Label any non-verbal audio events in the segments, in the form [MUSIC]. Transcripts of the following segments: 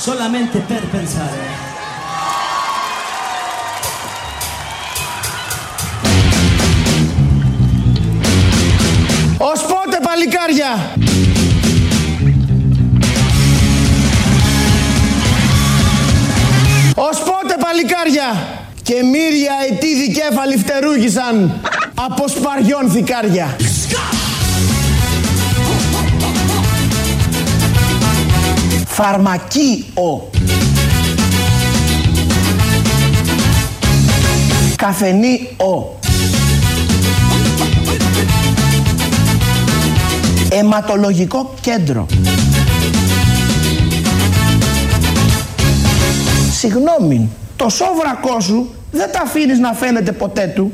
solamente per pensare. Ως πότε παλικάρια! Ως πότε παλικάρια! Και μύρια ετή δικέφαλοι φτερούγησαν από σπαριών θικάρια. Φαρμακείο. Καφενείο. Αιματολογικό κέντρο. Συγγνώμη, το σόβρακό σου δεν τα αφήνεις να φαίνεται ποτέ του.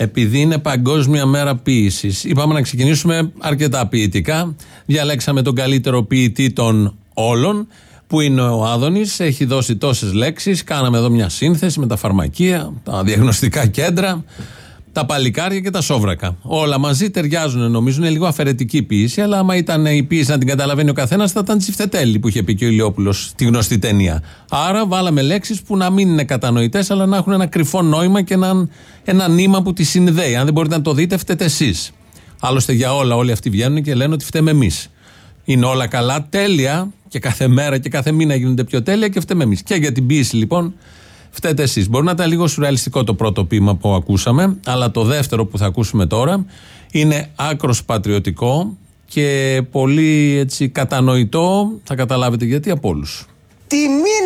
Επειδή είναι Παγκόσμια Μέρα Ποιήσης, είπαμε να ξεκινήσουμε αρκετά ποιητικά. Διαλέξαμε τον καλύτερο ποιητή των όλων, που είναι ο Άδωνης. Έχει δώσει τόσες λέξεις. Κάναμε εδώ μια σύνθεση με τα φαρμακεία, τα διαγνωστικά κέντρα τα παλικάρια και τα σόβρακα. Όλα μαζί ταιριάζουν, νομίζω. Είναι λίγο αφαιρετική ποιήση, αλλά άμα ήταν η ποιήση να την καταλαβαίνει ο καθένας, θα ήταν τσιφτετέλη που είχε πει και ο Ηλιόπουλος στη γνωστή ταινία. Άρα βάλαμε λέξεις που να μην είναι κατανοητές, αλλά να έχουν ένα κρυφό νόημα και ένα, ένα νήμα που τις συνδέει. Αν δεν μπορείτε να το δείτε, φταίτε εσείς. Άλλωστε για όλα, όλοι αυτοί βγαίνουν και λένε ότι φταίμε εμείς. Είναι όλα καλά, τέλεια και κάθε μέρα και κάθε μήνα γίνονται πιο τέλεια και φταίμε εμείς. Και για την ποιήση λοιπόν φταίτε εσείς. Μπορεί να ήταν λίγο σουρεαλιστικό το πρώτο ποίημα που ακούσαμε, αλλά το δεύτερο που θα ακούσουμε τώρα είναι άκρος πατριωτικό και πολύ έτσι κατανοητό. Θα καταλάβετε γιατί από όλους. Τι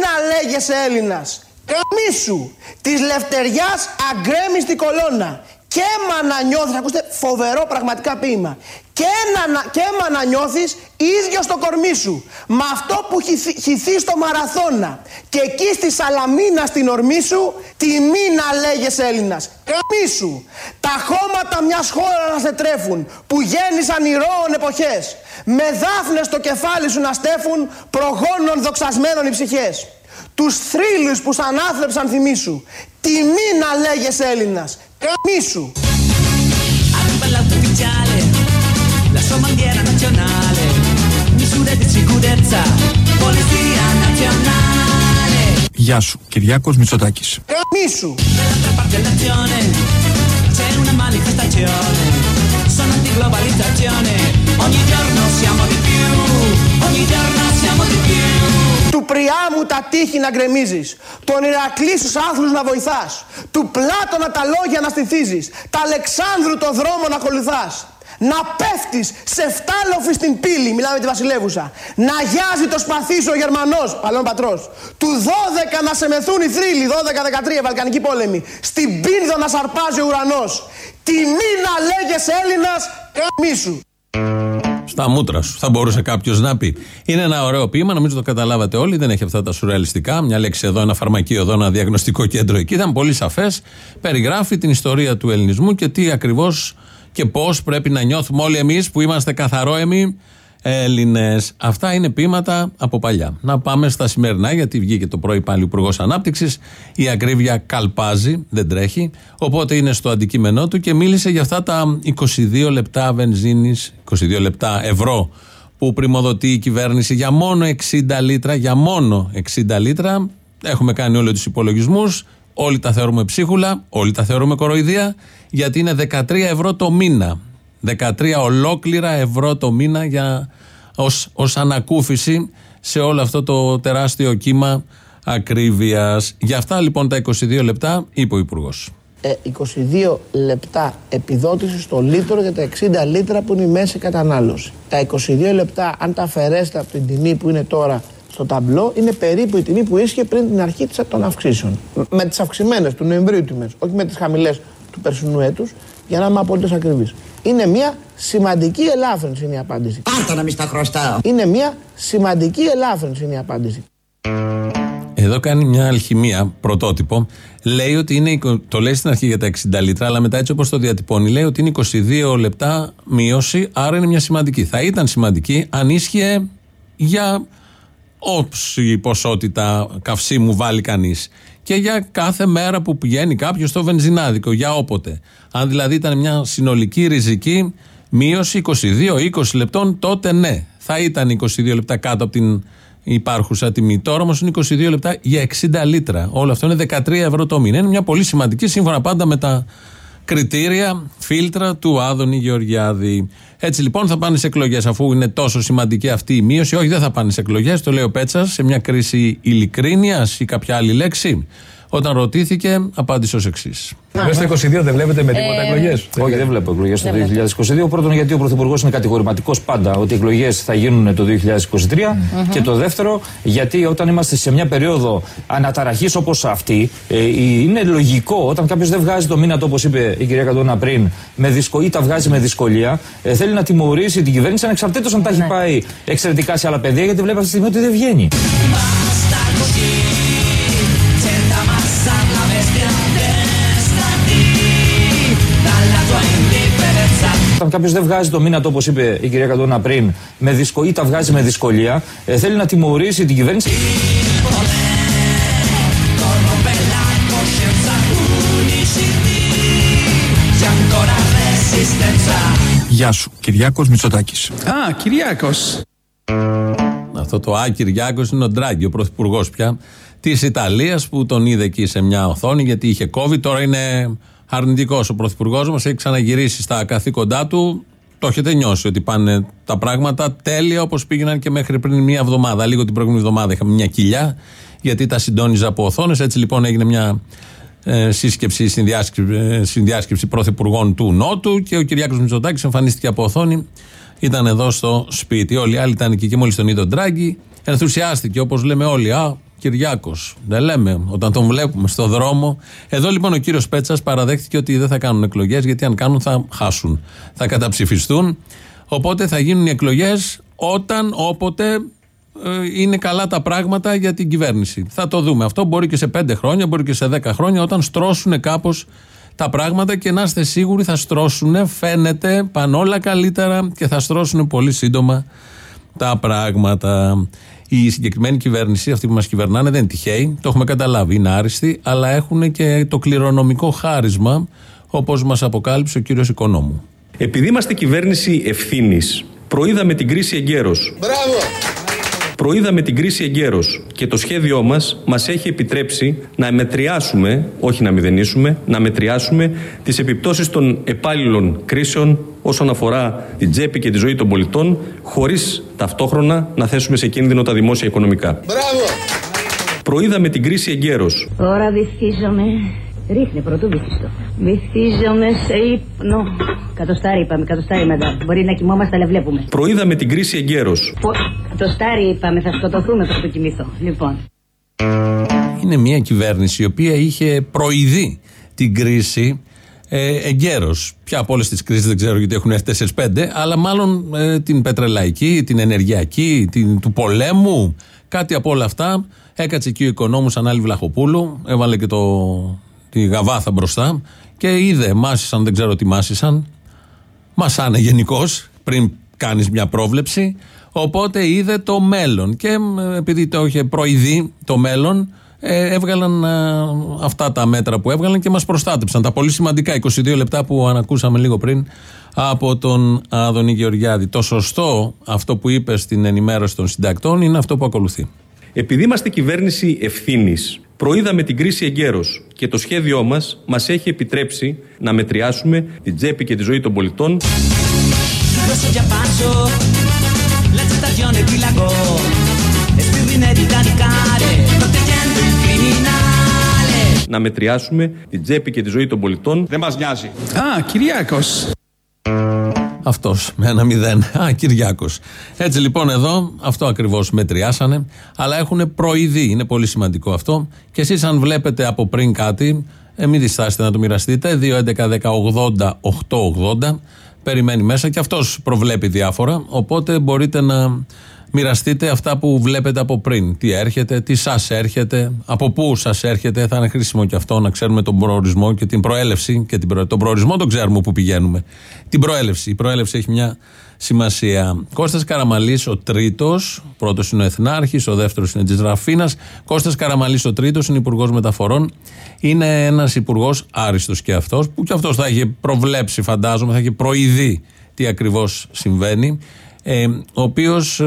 να λέγεσαι Έλληνας, καμίσου, της λευτεριάς αγκρέμιστη κολόνα και έμα να νιώθεις, ακούστε φοβερό πραγματικά ποίημα, και, να, και έμα να νιώθεις ίδιο στο κορμί σου, με αυτό που χυθεί στο μαραθώνα και εκεί στη Σαλαμίνα στην ορμή σου, τιμή να λέγες Έλληνας, καμίσου, τα χώματα μιας χώρας να σε τρέφουν, που γέννησαν ηρώων εποχές, με δάφνες στο κεφάλι σου να στέφουν, προγόνων δοξασμένων οι ψυχές. Τους θρύλους που σαν άθρεψαν θυμίσου, τιμή να λέγες Έλληνας, Καμίσου. Γεια σου, Κυριάκος Μητσοτάκης. Καμίσου. Sono antiglobalizzazione Ogni giorno siamo di più Ogni giorno siamo di più του Πριάμου τα τείχη να γκρεμίζεις, τον Ηρακλή στους άθλους να βοηθάς, του Πλάτωνα τα λόγια να στηθίζεις, τα Αλεξάνδρου το δρόμο να ακολουθάς. Να πέφτεις σε φτάλοφη στην πύλη, μιλάμε τη βασιλεύουσα. Να γιάζει το σπαθί σου ο Γερμανός, παλαιόν πατρός. Του 12 να σε μεθούν οι θρύλοι, 12-13 Βαλκανική πόλεμη. Στην πίνδο να σαρπάζει ο ουρανός. Τιμή να λέγεσαι Έλληνας, καμίσου. Στα μούτρα σου, θα μπορούσε κάποιος να πει. Είναι ένα ωραίο ποίημα, νομίζω το καταλάβατε όλοι. Δεν έχει αυτά τα σουρεαλιστικά. Μια λέξη εδώ, ένα φαρμακείο εδώ, ένα διαγνωστικό κέντρο εκεί. Ήταν πολύ σαφές. Περιγράφει την ιστορία του ελληνισμού και τι ακριβώς και πώς πρέπει να νιώθουμε όλοι εμείς που είμαστε καθαρόεμοι Έλληνες. Αυτά είναι ποίηματα από παλιά. Να πάμε στα σημερινά, γιατί βγήκε το πρωί πάλι ο Υπουργός Ανάπτυξης. Η ακρίβεια καλπάζει, δεν τρέχει. Οπότε είναι στο αντικείμενό του και μίλησε για αυτά τα 22 λεπτά βενζίνης, 22 λεπτά ευρώ που πρημοδοτεί η κυβέρνηση για μόνο 60 λίτρα. Για μόνο 60 λίτρα. Έχουμε κάνει όλοι τους υπολογισμούς. Όλοι τα θεωρούμε ψίχουλα, όλοι τα θεωρούμε κοροϊδία, γιατί είναι 13 ευρώ το μήνα. 13 ολόκληρα ευρώ το μήνα για, ως, ως ανακούφιση σε όλο αυτό το τεράστιο κύμα ακρίβειας. Για αυτά λοιπόν τα 22 λεπτά είπε ο υπουργός. 22 λεπτά επιδότηση στο λίτρο για τα 60 λίτρα που είναι η μέση κατανάλωση. Τα 22 λεπτά, αν τα αφαιρέσετε από την τιμή που είναι τώρα στο ταμπλό, είναι περίπου η τιμή που ίσχυε πριν την αρχή των αυξήσεων. Με τις αυξημένες του Νοεμβρίου τιμές, όχι με τις χαμηλές του περσινού έτους, για να είμαι απολύτω ακριβής. Είναι μια σημαντική ελάφρυνση είναι η απάντηση. Πάρτα να μην στα χρωστάω. Είναι μια σημαντική ελάφρυνση είναι η απάντηση. Εδώ κάνει μια αλχημία, πρωτότυπο. Λέει ότι είναι, το λέει στην αρχή για τα 60 λίτρα, αλλά μετά έτσι όπως το διατυπώνει, λέει ότι είναι 22 λεπτά μείωση, άρα είναι μια σημαντική. Θα ήταν σημαντική αν ίσχυε για όψη ποσότητα καυσίμου βάλει κανείς. Και για κάθε μέρα που πηγαίνει κάποιος στο βενζινάδικο, για όποτε. Αν δηλαδή ήταν μια συνολική ριζική μείωση 22-20 λεπτών, τότε ναι, θα ήταν 22 λεπτά κάτω από την υπάρχουσα τιμή. Τώρα όμως είναι 22 λεπτά για 60 λίτρα. Όλο αυτό είναι 13 ευρώ το μήνα. Είναι μια πολύ σημαντική σύμφωνα πάντα με τα κριτήρια, φίλτρα του Άδωνη Γεωργιάδη. Έτσι λοιπόν θα πάνε σε εκλογές, αφού είναι τόσο σημαντική αυτή η μείωση. Όχι, δεν θα πάνε σε εκλογές, το λέει ο Πέτσας, σε μια κρίση ειλικρίνειας ή κάποια άλλη λέξη. Όταν ρωτήθηκε, απάντησε ως εξής. Μέσα στο 22 δεν βλέπετε με τίποτα εκλογές; Όχι, δεν βλέπω εκλογές το 2022. Πρώτον, γιατί ο Πρωθυπουργός είναι κατηγορηματικός πάντα ότι οι εκλογές θα γίνουν το 2023. Και το δεύτερο, γιατί όταν είμαστε σε μια περίοδο αναταραχής όπως αυτή, ε, είναι λογικό όταν κάποιος δεν βγάζει το μήνα, όπως είπε η κυρία Καντώνα πριν, με δυσκο... ή τα βγάζει με δυσκολία, ε, θέλει να τιμωρήσει την κυβέρνηση ανεξαρτήτως αν τα έχει πάει εξαιρετικά σε άλλα παιδεία, γιατί βλέπει αυτή τη στιγμή ότι δεν βγαίνει. Όταν κάποιος δεν βγάζει το μήνα, όπως είπε η κυρία Καντώνα πριν, με δυσκο... ή τα βγάζει με δυσκολία, ε, θέλει να τιμωρήσει την κυβέρνηση. Corrompe la coscienza unicidi, c'è ancora resistenza. Γεια σου, Κυριάκος Μητσοτάκης. Α, Κυριάκος. Αυτό το Α Κυριάκος είναι ο Ντράγκη, ο πρωθυπουργός πια της Ιταλίας που τον είδε εκεί σε μια οθόνη γιατί είχε COVID. Τώρα είναι αρνητικός ο πρωθυπουργός μας, έχει ξαναγυρίσει στα καθήκοντά του. Το έχετε νιώσει ότι πάνε τα πράγματα τέλεια όπως πήγαιναν και μέχρι πριν μία εβδομάδα. Λίγο την προηγούμενη εβδομάδα είχαμε μια κοιλιά γιατί τα συντόνιζα από οθόνες. Έτσι λοιπόν έγινε μια ε, σύσκεψη, συνδιάσκεψη, ε, συνδιάσκεψη πρωθυπουργών του Νότου και ο Κυριάκος Μητσοτάκης εμφανίστηκε από οθόνη. Ήταν εδώ στο σπίτι. Όλοι οι άλλοι ήταν εκεί και μόλις τον είδε ο Ντράγκη, ενθουσιάστηκε όπως λέμε όλοι. Α, Κυριάκος. Δεν λέμε όταν τον βλέπουμε στο δρόμο. Εδώ λοιπόν ο κύριος Πέτσας παραδέχτηκε ότι δεν θα κάνουν εκλογές γιατί αν κάνουν θα χάσουν. Θα καταψηφιστούν. Οπότε θα γίνουν οι εκλογές όταν, όποτε ε, είναι καλά τα πράγματα για την κυβέρνηση. Θα το δούμε. Αυτό μπορεί και σε 5 χρόνια, μπορεί και σε 10 χρόνια, όταν στρώσουν κάπως τα πράγματα και να είστε σίγουροι θα στρώσουν, φαίνεται, πάνε όλα καλύτερα και θα στρώσουν πολύ σύντομα τα πράγματα. Η συγκεκριμένη κυβέρνηση, αυτή που μας κυβερνάνε, δεν είναι τυχαίοι, το έχουμε καταλάβει, είναι άριστοι, αλλά έχουν και το κληρονομικό χάρισμα, όπως μας αποκάλυψε ο κύριος Οικονόμου. Επειδή είμαστε κυβέρνηση ευθύνης, προείδαμε την κρίση εγκαίρως. Προείδαμε την κρίση εγκαίρως και το σχέδιό μας μας έχει επιτρέψει να μετριάσουμε, όχι να μηδενίσουμε, να μετριάσουμε τις επιπτώσεις των επάλληλων κρίσεων όσον αφορά την τσέπη και τη ζωή των πολιτών, χωρίς ταυτόχρονα να θέσουμε σε κίνδυνο τα δημόσια οικονομικά. Προείδαμε την κρίση εγκαίρως. Τώρα βυθίζομαι. Ρίχνε πρωτού βυθιστό. Βυθίζομαι σε ύπνο. Κατοστάρι είπαμε, κατοστάρι μετά. Μπορεί να κοιμόμαστε, αλλά βλέπουμε. Προείδαμε την κρίση εγκαίρως. Πο- Κατοστάρι είπαμε, θα σκοτωθούμε πριν κοιμηθώ. Λοιπόν. Είναι μια κυβέρνηση η οποία είχε προειδεί την κρίση ε, εγκαίρω. Πια από όλες τις κρίσεις δεν ξέρω γιατί έχουν έρθει 4-5, αλλά μάλλον ε, την πετρελαϊκή, την ενεργειακή, την, του πολέμου, κάτι από όλα αυτά. Έκατσε εκεί ο οικονόμου Ανάλη Βλαχοπούλου, έβαλε και το, τη γαβάθα μπροστά και είδε, μάσησαν, δεν ξέρω τι μάσησαν. Μασάνε γενικώς πριν κάνεις μια πρόβλεψη. Οπότε είδε το μέλλον. Και ε, επειδή το είχε προειδεί το μέλλον, ε, έβγαλαν ε, αυτά τα μέτρα που έβγαλαν και μας προστάτεψαν. Τα πολύ σημαντικά 22 λεπτά που ανακούσαμε λίγο πριν από τον Άδωνη Γεωργιάδη. Το σωστό αυτό που είπε στην ενημέρωση των συντακτών είναι αυτό που ακολουθεί. Επειδή είμαστε κυβέρνηση ευθύνης, προείδαμε την κρίση εγκαίρως και το σχέδιό μας μας έχει επιτρέψει να μετριάσουμε την τσέπη και τη ζωή των πολιτών, να μετριάσουμε την τσέπη και τη ζωή των πολιτών, Δεν μας νοιάζει. Α, Κυριάκος. Αυτός με ένα μηδέν. Α, Κυριάκος. Έτσι λοιπόν εδώ αυτό ακριβώς μετριάσανε. Αλλά έχουν προειδή. Είναι πολύ σημαντικό αυτό. Και εσείς, αν βλέπετε από πριν κάτι, ε, μην διστάσετε να το μοιραστείτε. 2.11.10.80.880. Περιμένει μέσα και αυτός προβλέπει διάφορα. Οπότε μπορείτε να μοιραστείτε αυτά που βλέπετε από πριν. Τι έρχεται, τι σας έρχεται, από πού σας έρχεται. Θα είναι χρήσιμο και αυτό να ξέρουμε τον προορισμό και την προέλευση. Και την προ... Τον προορισμό τον ξέρουμε που πηγαίνουμε. Την προέλευση. Η προέλευση έχει μια σημασία. Κώστας Καραμαλής ο τρίτος, πρώτος είναι ο Εθνάρχης, ο δεύτερος είναι της Ραφίνας. Κώστας Καραμαλής ο τρίτος είναι υπουργός Μεταφορών. Είναι ένας υπουργός άριστος και αυτός, που και αυτός θα είχε προβλέψει φαντάζομαι, θα είχε προειδεί τι ακριβώς συμβαίνει. Ε, ο οποίος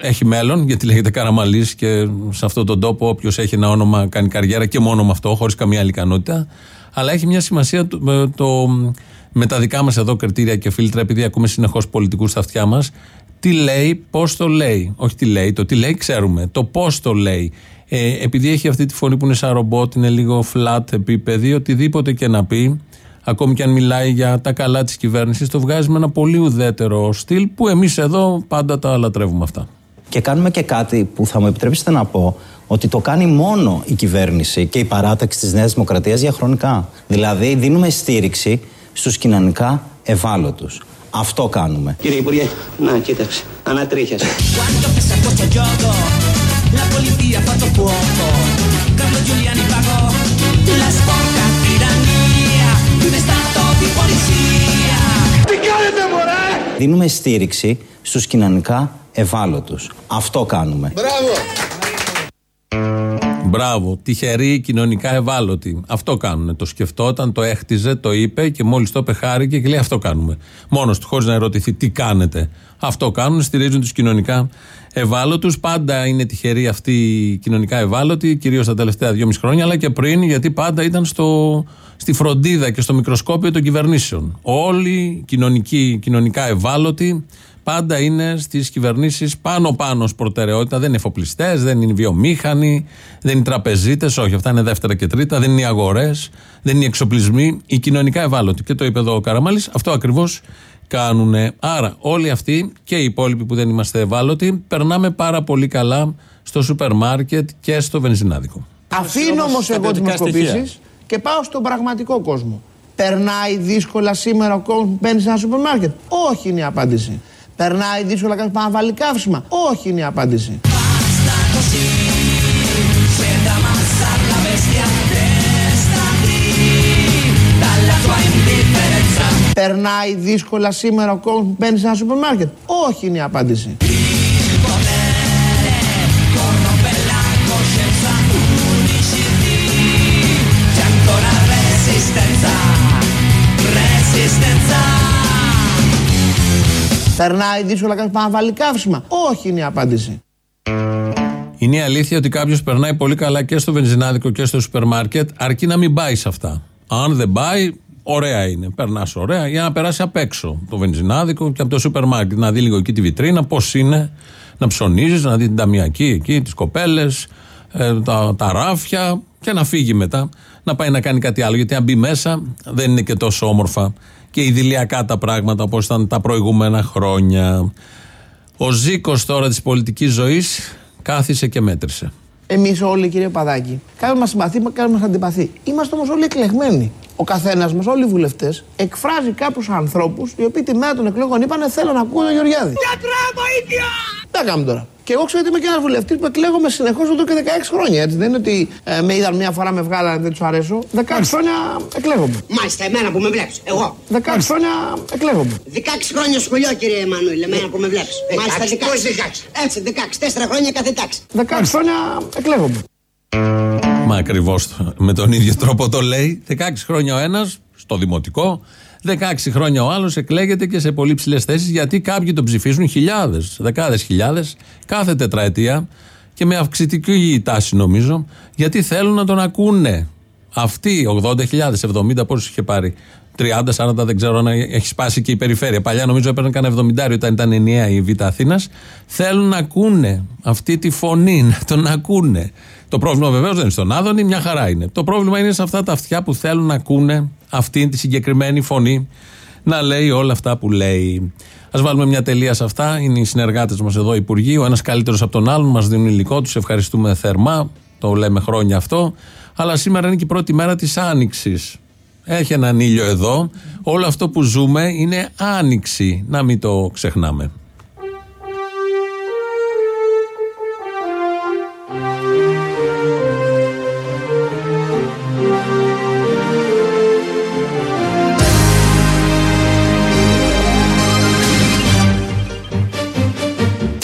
έχει μέλλον, γιατί λέγεται Καραμαλής και σε αυτόν τον τόπο, όποιος έχει ένα όνομα κάνει καριέρα και μόνο με αυτό, χωρίς καμία άλλη ικανότητα. Αλλά έχει μια σημασία το, με, το, με τα δικά μας εδώ κριτήρια και φίλτρα, επειδή ακούμε συνεχώς πολιτικούς στα αυτιά μας. Τι λέει, πώς το λέει. Όχι τι λέει, το τι λέει ξέρουμε. Το πώς το λέει. Ε, επειδή έχει αυτή τη φωνή που είναι σαν ρομπότ, είναι λίγο flat επίπεδη, οτιδήποτε και να πει, ακόμη και αν μιλάει για τα καλά της κυβέρνησης, το βγάζει με ένα πολύ ουδέτερο στυλ που εμείς εδώ πάντα τα λατρεύουμε αυτά. Και κάνουμε και κάτι που θα μου επιτρέψετε να πω ότι το κάνει μόνο η κυβέρνηση και η παράταξη της Νέας Δημοκρατίας διαχρονικά. Δηλαδή δίνουμε στήριξη στους κοινωνικά ευάλωτους. Αυτό κάνουμε. Κύριε Υπουργέ, να κοίταξε, ανατρίχιασε. Δίνουμε στήριξη στους κοινωνικά ευάλωτους. Αυτό κάνουμε. Μπράβο! Μπράβο, τυχεροί, κοινωνικά ευάλωτοι. Αυτό κάνουν. Το σκεφτόταν, το έχτιζε, το είπε και μόλις το είπε χάρηκε και λέει αυτό κάνουμε. Μόνος του, χωρίς να ερωτηθεί τι κάνετε. Αυτό κάνουν, στηρίζουν τους κοινωνικά ευάλωτους. Πάντα είναι τυχεροί αυτοί οι κοινωνικά ευάλωτοι, κυρίως τα τελευταία δυόμιση χρόνια, αλλά και πριν, γιατί πάντα ήταν στο, στη φροντίδα και στο μικροσκόπιο των κυβερνήσεων. Όλοι κοινωνικοί, κοινωνικά ευάλωτοι, πάντα είναι στις κυβερνήσεις πάνω-πάνω ως προτεραιότητα. Δεν είναι εφοπλιστές, δεν είναι βιομήχανοι, δεν είναι τραπεζίτες, όχι, αυτά είναι δεύτερα και τρίτα, δεν είναι οι αγορές, δεν είναι οι εξοπλισμοί, οι κοινωνικά ευάλωτοι. Και το είπε εδώ ο Καραμάλης, αυτό ακριβώς κάνουν. Άρα, όλοι αυτοί και οι υπόλοιποι που δεν είμαστε ευάλωτοι, περνάμε πάρα πολύ καλά στο σούπερ μάρκετ και στο βενζινάδικο. Αφήνω όμως εγώ τι δημοσκοπήσεις και πάω στον πραγματικό κόσμο. Περνάει δύσκολα σήμερα ο κόσμος που μπαίνει σε ένα σούπερ μάρκετ. Όχι είναι η απάντηση. Περνάει δύσκολα κάποιος που να βάλει καύσιμα. Όχι είναι η απάντηση. Basta così, c'è da ammazzar la bestia testa qui, dalla tua indifferenza. Περνάει δύσκολα σήμερα ο κόσμος που μπαίνει σε ένα σούπερ μάρκετ. Όχι είναι η απάντηση. Περνάει δύσκολα κάποιο που να βάλει καύσιμα. Όχι είναι η απάντηση. Είναι η αλήθεια ότι κάποιος περνάει πολύ καλά και στο βενζινάδικο και στο σούπερ μάρκετ, αρκεί να μην πάει σε αυτά. Αν δεν πάει, ωραία είναι. Περνάς ωραία για να περάσει απ' έξω το βενζινάδικο και από το σούπερ μάρκετ. Να δει λίγο εκεί τη βιτρίνα, πώς είναι, να ψωνίζεις, να δει την ταμιακή εκεί, τις κοπέλες, τα, τα ράφια και να φύγει μετά. Να πάει να κάνει κάτι άλλο. Γιατί αν μπει μέσα δεν είναι και τόσο όμορφα και ιδηλιακά τα πράγματα όπως ήταν τα προηγούμενα χρόνια. Ο Ζήκος τώρα της πολιτικής ζωής κάθισε και μέτρησε. Εμείς όλοι, κύριε Παδάκη, κάποιοι μας συμπαθεί, κάποιοι μας αντιπαθεί. Είμαστε όμως όλοι εκλεγμένοι. Ο καθένας μας, όλοι οι βουλευτές, εκφράζει κάποιους ανθρώπους οι οποίοι τη μέρα των εκλογών είπαν Θέλω να ακούω τον Γεωργιάδη. Γιατρά, βοήθεια! Τι να κάνουμε τώρα. Και εγώ ξέρω ότι είμαι και ένας βουλευτής που εκλέγομαι συνεχώς εδώ και 16 χρόνια. Έτσι. Δεν είναι ότι ε, με είδαν μία φορά, με βγάλανε, δεν τους αρέσω. 16 χρόνια εκλέγομαι. Μάλιστα, εμένα που με βλέπεις. Εγώ. 16 χρόνια εκλέγομαι. 16 χρόνια σχολείο, κύριε Εμμανουήλ, εμένα που με βλέπεις. Μάλιστα, 16. πώς 16? Έτσι, 16. 4 χρόνια κάθε τάξη. 16 χρόνια εκλέγομαι. Μα ακριβώς με τον ίδιο τρόπο το λέει. 16 χρόνια ο ένας στο δημοτικό, 16 χρόνια ο άλλος εκλέγεται και σε πολύ ψηλές θέσεις γιατί κάποιοι τον ψηφίζουν χιλιάδες, δεκάδες χιλιάδες κάθε τετραετία και με αυξητική τάση νομίζω γιατί θέλουν να τον ακούνε. Αυτοί 80.000, 70 πόσους είχε πάρει. 30, 40 δεν ξέρω να έχει σπάσει και η περιφέρεια. Παλιά νομίζω έπαιρνε κανένα 70 όταν ήταν ενιαία η Β' Αθήνας. Θέλουν να ακούνε αυτή τη φωνή, [LAUGHS] να τον ακούνε. Το πρόβλημα βεβαίως δεν είναι στον Άδωνη, μια χαρά είναι. Το πρόβλημα είναι σε αυτά τα αυτιά που θέλουν να ακούνε αυτή τη συγκεκριμένη φωνή να λέει όλα αυτά που λέει. Α βάλουμε μια τελεία σε αυτά. Είναι οι συνεργάτες μας εδώ, υπουργοί. Ο ένας καλύτερος από τον άλλον, μας δίνουν υλικό, τους ευχαριστούμε θερμά. Το λέμε χρόνια αυτό. Αλλά σήμερα είναι και η πρώτη μέρα της Άνοιξης. Έχει έναν ήλιο εδώ. Όλο αυτό που ζούμε είναι άνοιξη. Να μην το ξεχνάμε.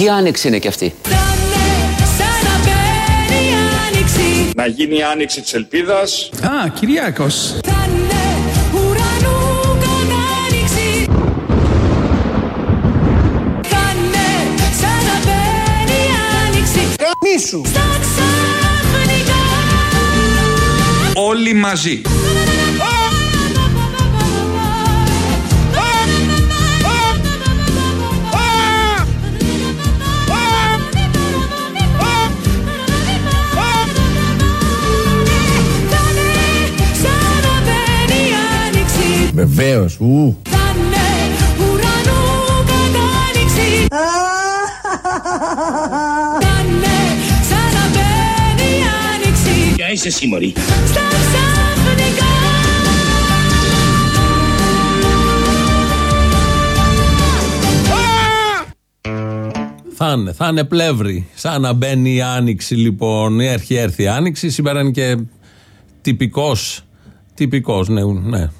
Τι άνοιξη είναι κι αυτή; Να γίνει η άνοιξη της ελπίδας. Α, Κυριάκος. Όλοι μαζί. Βεβαίως. Ου. Ποια είσαι εσύ μωρή. Θα είναι, θα είναι πλεύρη. Σαν να μπαίνει η άνοιξη λοιπόν. Έρχει, έρθει η άνοιξη. Σήμερα είναι και τυπικός. Τυπικός, ναι, ναι.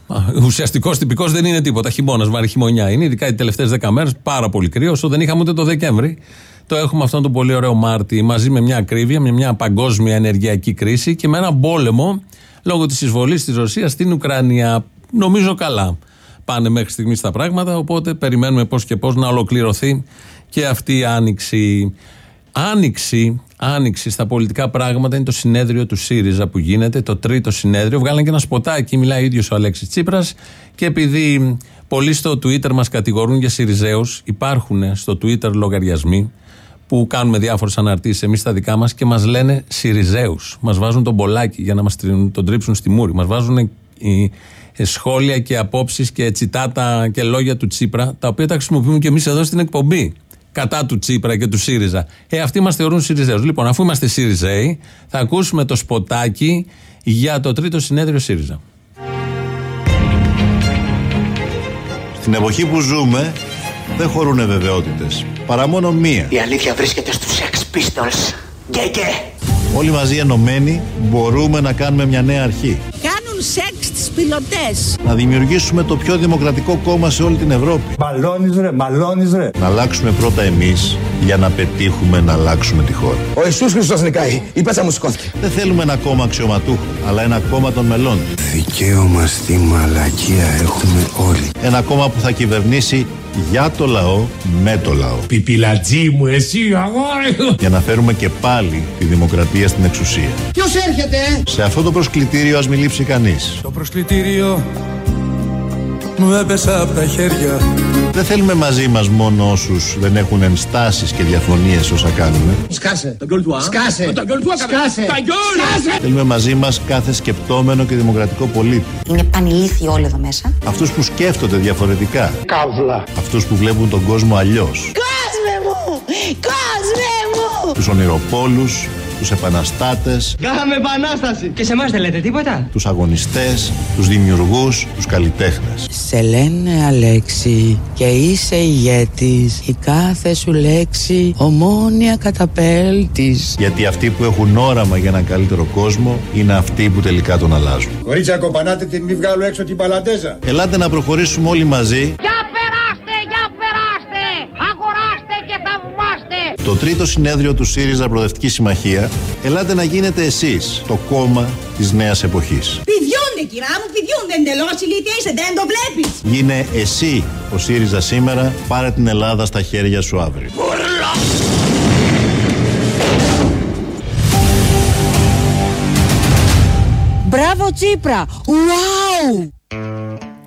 Ουσιαστικός τυπικός δεν είναι τίποτα. Χειμώνας, βαρύ χειμωνιά είναι. Ειδικά οι τελευταίες δέκα μέρες πάρα πολύ κρύο. Όσο δεν είχαμε ούτε το Δεκέμβρη. Το έχουμε αυτόν τον πολύ ωραίο Μάρτι μαζί με μια ακρίβεια, με μια παγκόσμια ενεργειακή κρίση και με ένα πόλεμο λόγω της εισβολής της Ρωσίας στην Ουκρανία. Νομίζω καλά πάνε μέχρι στιγμής τα πράγματα. Οπότε περιμένουμε πώς και πώς να ολοκληρωθεί και αυτή η άνοιξη. Άνοιξη, άνοιξη στα πολιτικά πράγματα είναι το συνέδριο του ΣΥΡΙΖΑ που γίνεται, το τρίτο συνέδριο. Βγάλανε και ένα σποτάκι, μιλάει ο ίδιος ο Αλέξης Τσίπρας. Και επειδή πολλοί στο Twitter μας κατηγορούν για ΣΥΡΙΖΑΙΟΥ, υπάρχουν στο Twitter λογαριασμοί που κάνουμε διάφορες αναρτήσεις εμείς στα δικά μας και μας λένε ΣΥΡΙΖΑΙΟΥ. Μας βάζουν τον μπολάκι για να μας τον τρίψουν στη μούρη. Μας βάζουν οι σχόλια και απόψεις και τσιτάτα και λόγια του Τσίπρα, τα οποία τα χρησιμοποιούμε και εμείς εδώ στην εκπομπή κατά του Τσίπρα και του ΣΥΡΙΖΑ. Ε, αυτοί μας θεωρούν ΣΥΡΙΖΑΙΟΥ. Λοιπόν, αφού είμαστε ΣΥΡΙΖΑΙ, θα ακούσουμε το σποτάκι για το τρίτο συνέδριο ΣΥΡΙΖΑ. Στην εποχή που ζούμε δεν χωρούν βεβαιότητες. Παρά μόνο μία. Η αλήθεια βρίσκεται στους Sex Pistols. Γκέγκε. Όλοι μαζί ενωμένοι μπορούμε να κάνουμε μια νέα αρχή. Κάνουν σεξ τις πιλωτές. Να δημιουργήσουμε το πιο δημοκρατικό κόμμα σε όλη την Ευρώπη. Μαλώνεις ρε, μαλώνεις ρε. Να αλλάξουμε πρώτα εμείς για να πετύχουμε να αλλάξουμε τη χώρα. Ο Ιησούς Χριστός νικάει. Η πέτσα μου σηκώθηκε. Δεν θέλουμε ένα κόμμα αξιωματούχων, αλλά ένα κόμμα των μελών. Δικαίωμα στη μαλακία έχουμε όλοι. Ένα κόμμα που θα κυβερνήσει για το λαό, με το λαό. Πιπιλατζή μου, εσύ αγόρι Για να φέρουμε και πάλι τη δημοκρατία στην εξουσία. Ποιος έρχεται, ε; Σε αυτό το προσκλητήριο ας μην λείψει κανείς. Το προσκλητήριο μου έπεσε από τα χέρια. Δεν θέλουμε μαζί μας μόνο όσους δεν έχουν ενστάσεις και διαφωνίες όσα κάνουμε. Σκάσε. Τον γκολ του Σκάσε. Τον γκολ του Σκάσε. Τα γκολ. Θέλουμε μαζί μας κάθε σκεπτόμενο και δημοκρατικό πολίτη. Είναι πανηλήθιοι όλοι εδώ μέσα. Αυτούς που σκέφτονται διαφορετικά. Καύλα. Αυτούς που βλέπουν τον κόσμο αλλιώς. Κόσμε μου! Κόσμε μου! Τους ονειροπόλους, τους επαναστάτες, Κάναμε επανάσταση. Και σε εμάς δεν λέτε τίποτα; τους αγωνιστές, τους δημιουργούς, τους καλλιτέχνες. Σε λένε Αλέξη και είσαι ηγέτης Η κάθε σου λέξη ομόνια καταπέλτης Γιατί αυτοί που έχουν όραμα για έναν καλύτερο κόσμο είναι αυτοί που τελικά τον αλλάζουν. Κορίτσια κοπανάτε την μη βγάλω έξω την παλαντέζα. Ελάτε να προχωρήσουμε όλοι μαζί Για περάστε, για περάστε! Αγοράστε και θαυμάστε! Το τρίτο συνέδριο του ΣΥΡΙΖΑ Προοδευτική Συμμαχία. Ελάτε να γίνετε εσείς το κόμμα της νέας εποχής. Πηδιούνται κυρά μου, πηδιούνται εντελώς ηλίθια είσαι, δεν το βλέπεις. Γίνε εσύ ο ΣΥΡΙΖΑ σήμερα, πάρε την Ελλάδα στα χέρια σου αύριο. Μπράβο Τσίπρα! Ουάου!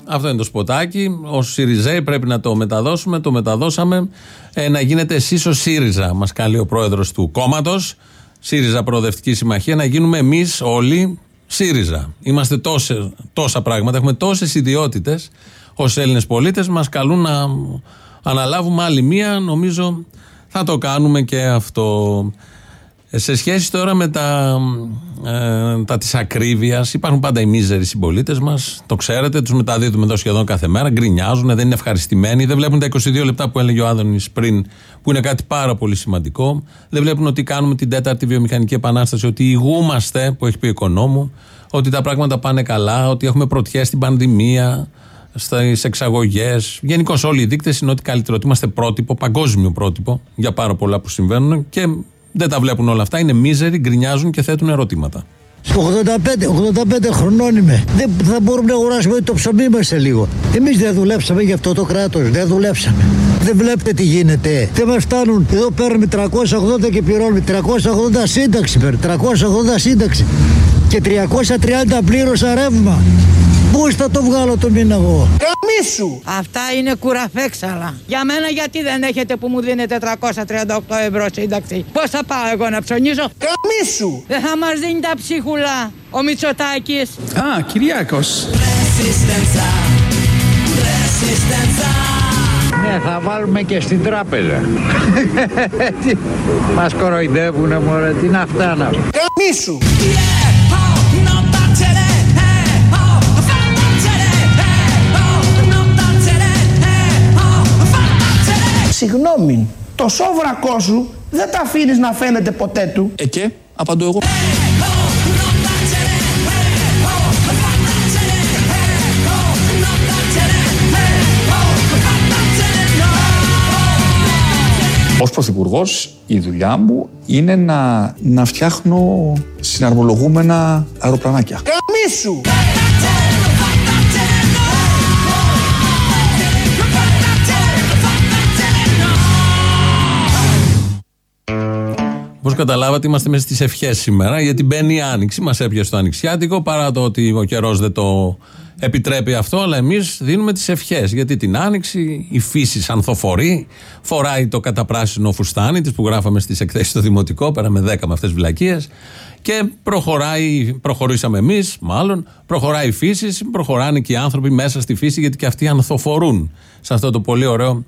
Αυτό είναι το σποτάκι. Ω ΣΥΡΙΖΑΙ πρέπει να το μεταδώσουμε. Το μεταδώσαμε. Ε, να γίνετε εσείς ο ΣΥΡΙΖΑ, μας καλεί ο πρόεδρος του κόμματος. ΣΥΡΙΖΑ Προοδευτική Συμμαχία. Να γίνουμε εμείς όλοι ΣΥΡΙΖΑ. Είμαστε τόσε, τόσα πράγματα. Έχουμε τόσες ιδιότητες ως Έλληνες πολίτες. Μας καλούν να αναλάβουμε άλλη μία. Νομίζω θα το κάνουμε και αυτό. Ε, Σε σχέση τώρα με τα, ε, τα της ακρίβειας υπάρχουν πάντα οι μίζεροι συμπολίτες μας το ξέρετε, τους μεταδίδουμε εδώ σχεδόν κάθε μέρα γκρινιάζουν, δεν είναι ευχαριστημένοι δεν βλέπουν τα 22 λεπτά που έλεγε ο Άδωνης πριν που είναι κάτι πάρα πολύ σημαντικό δεν βλέπουν ότι κάνουμε την τέταρτη βιομηχανική επανάσταση ότι ηγούμαστε που έχει πει ο οικονόμου ότι τα πράγματα πάνε καλά, ότι έχουμε πρωτιές στην πανδημία στις εξαγωγές. Γενικώς όλοι οι δείκτες είναι ότι καλύτερο. Ότι είμαστε πρότυπο, παγκόσμιο πρότυπο για πάρα πολλά που συμβαίνουν και δεν τα βλέπουν όλα αυτά. Είναι μίζεροι, γκρινιάζουν και θέτουν ερωτήματα. 85, 85 χρονών είμαι. Δεν θα μπορούμε να αγοράσουμε το ψωμί μας σε λίγο. Εμείς δεν δουλέψαμε για αυτό το κράτος. Δεν δουλέψαμε. Δεν βλέπετε τι γίνεται. Δεν μας φτάνουν. Εδώ παίρνουμε 380 και πληρώνουμε 380 σύνταξη. παίρνουμε, 380 σύνταξη. Και 330 πλήρωσα ρεύμα. Πού θα το βγάλω το μήνα εγώ. Καμίσου. Αυτά είναι κουραφέξαλα. Για μένα γιατί δεν έχετε που μου δίνετε 338 ευρώ σύνταξη; Πώς θα πάω εγώ να ψωνίζω; Καμίσου. Δεν θα μας δίνει τα ψίχουλα ο Μητσοτάκης. Α, Κυριάκος. Ναι, θα βάλουμε και στην τράπεζα. [LAUGHS] Μας κοροϊδεύουνε μωρέ, τι να φτάνα. Καμίσου. Συγγνώμη, το σόβρακό σου δεν τα αφήνεις να φαίνεται ποτέ του. Ε και, απαντώ εγώ. Ως Πρωθυπουργός, η δουλειά μου είναι να, να φτιάχνω συναρμολογούμενα αεροπλανάκια. Καμίσου. Όπως καταλάβατε, είμαστε μέσα στις ευχές σήμερα, γιατί μπαίνει η άνοιξη. Μας έπιασε το ανοιξιάτικο, παρά το ότι ο καιρός δεν το επιτρέπει αυτό, αλλά εμείς δίνουμε τις ευχές. Γιατί την άνοιξη η φύση ανθοφορεί, φοράει το καταπράσινο φουστάνι της που γράφαμε στις εκθέσεις στο Δημοτικό, πέρα με 10 με αυτές τις βλακίες. Και προχωράει, προχωρήσαμε εμείς, μάλλον, προχωράει η φύση, προχωράνε και οι άνθρωποι μέσα στη φύση, γιατί και αυτοί ανθοφορούν σε αυτό το πολύ ωραίο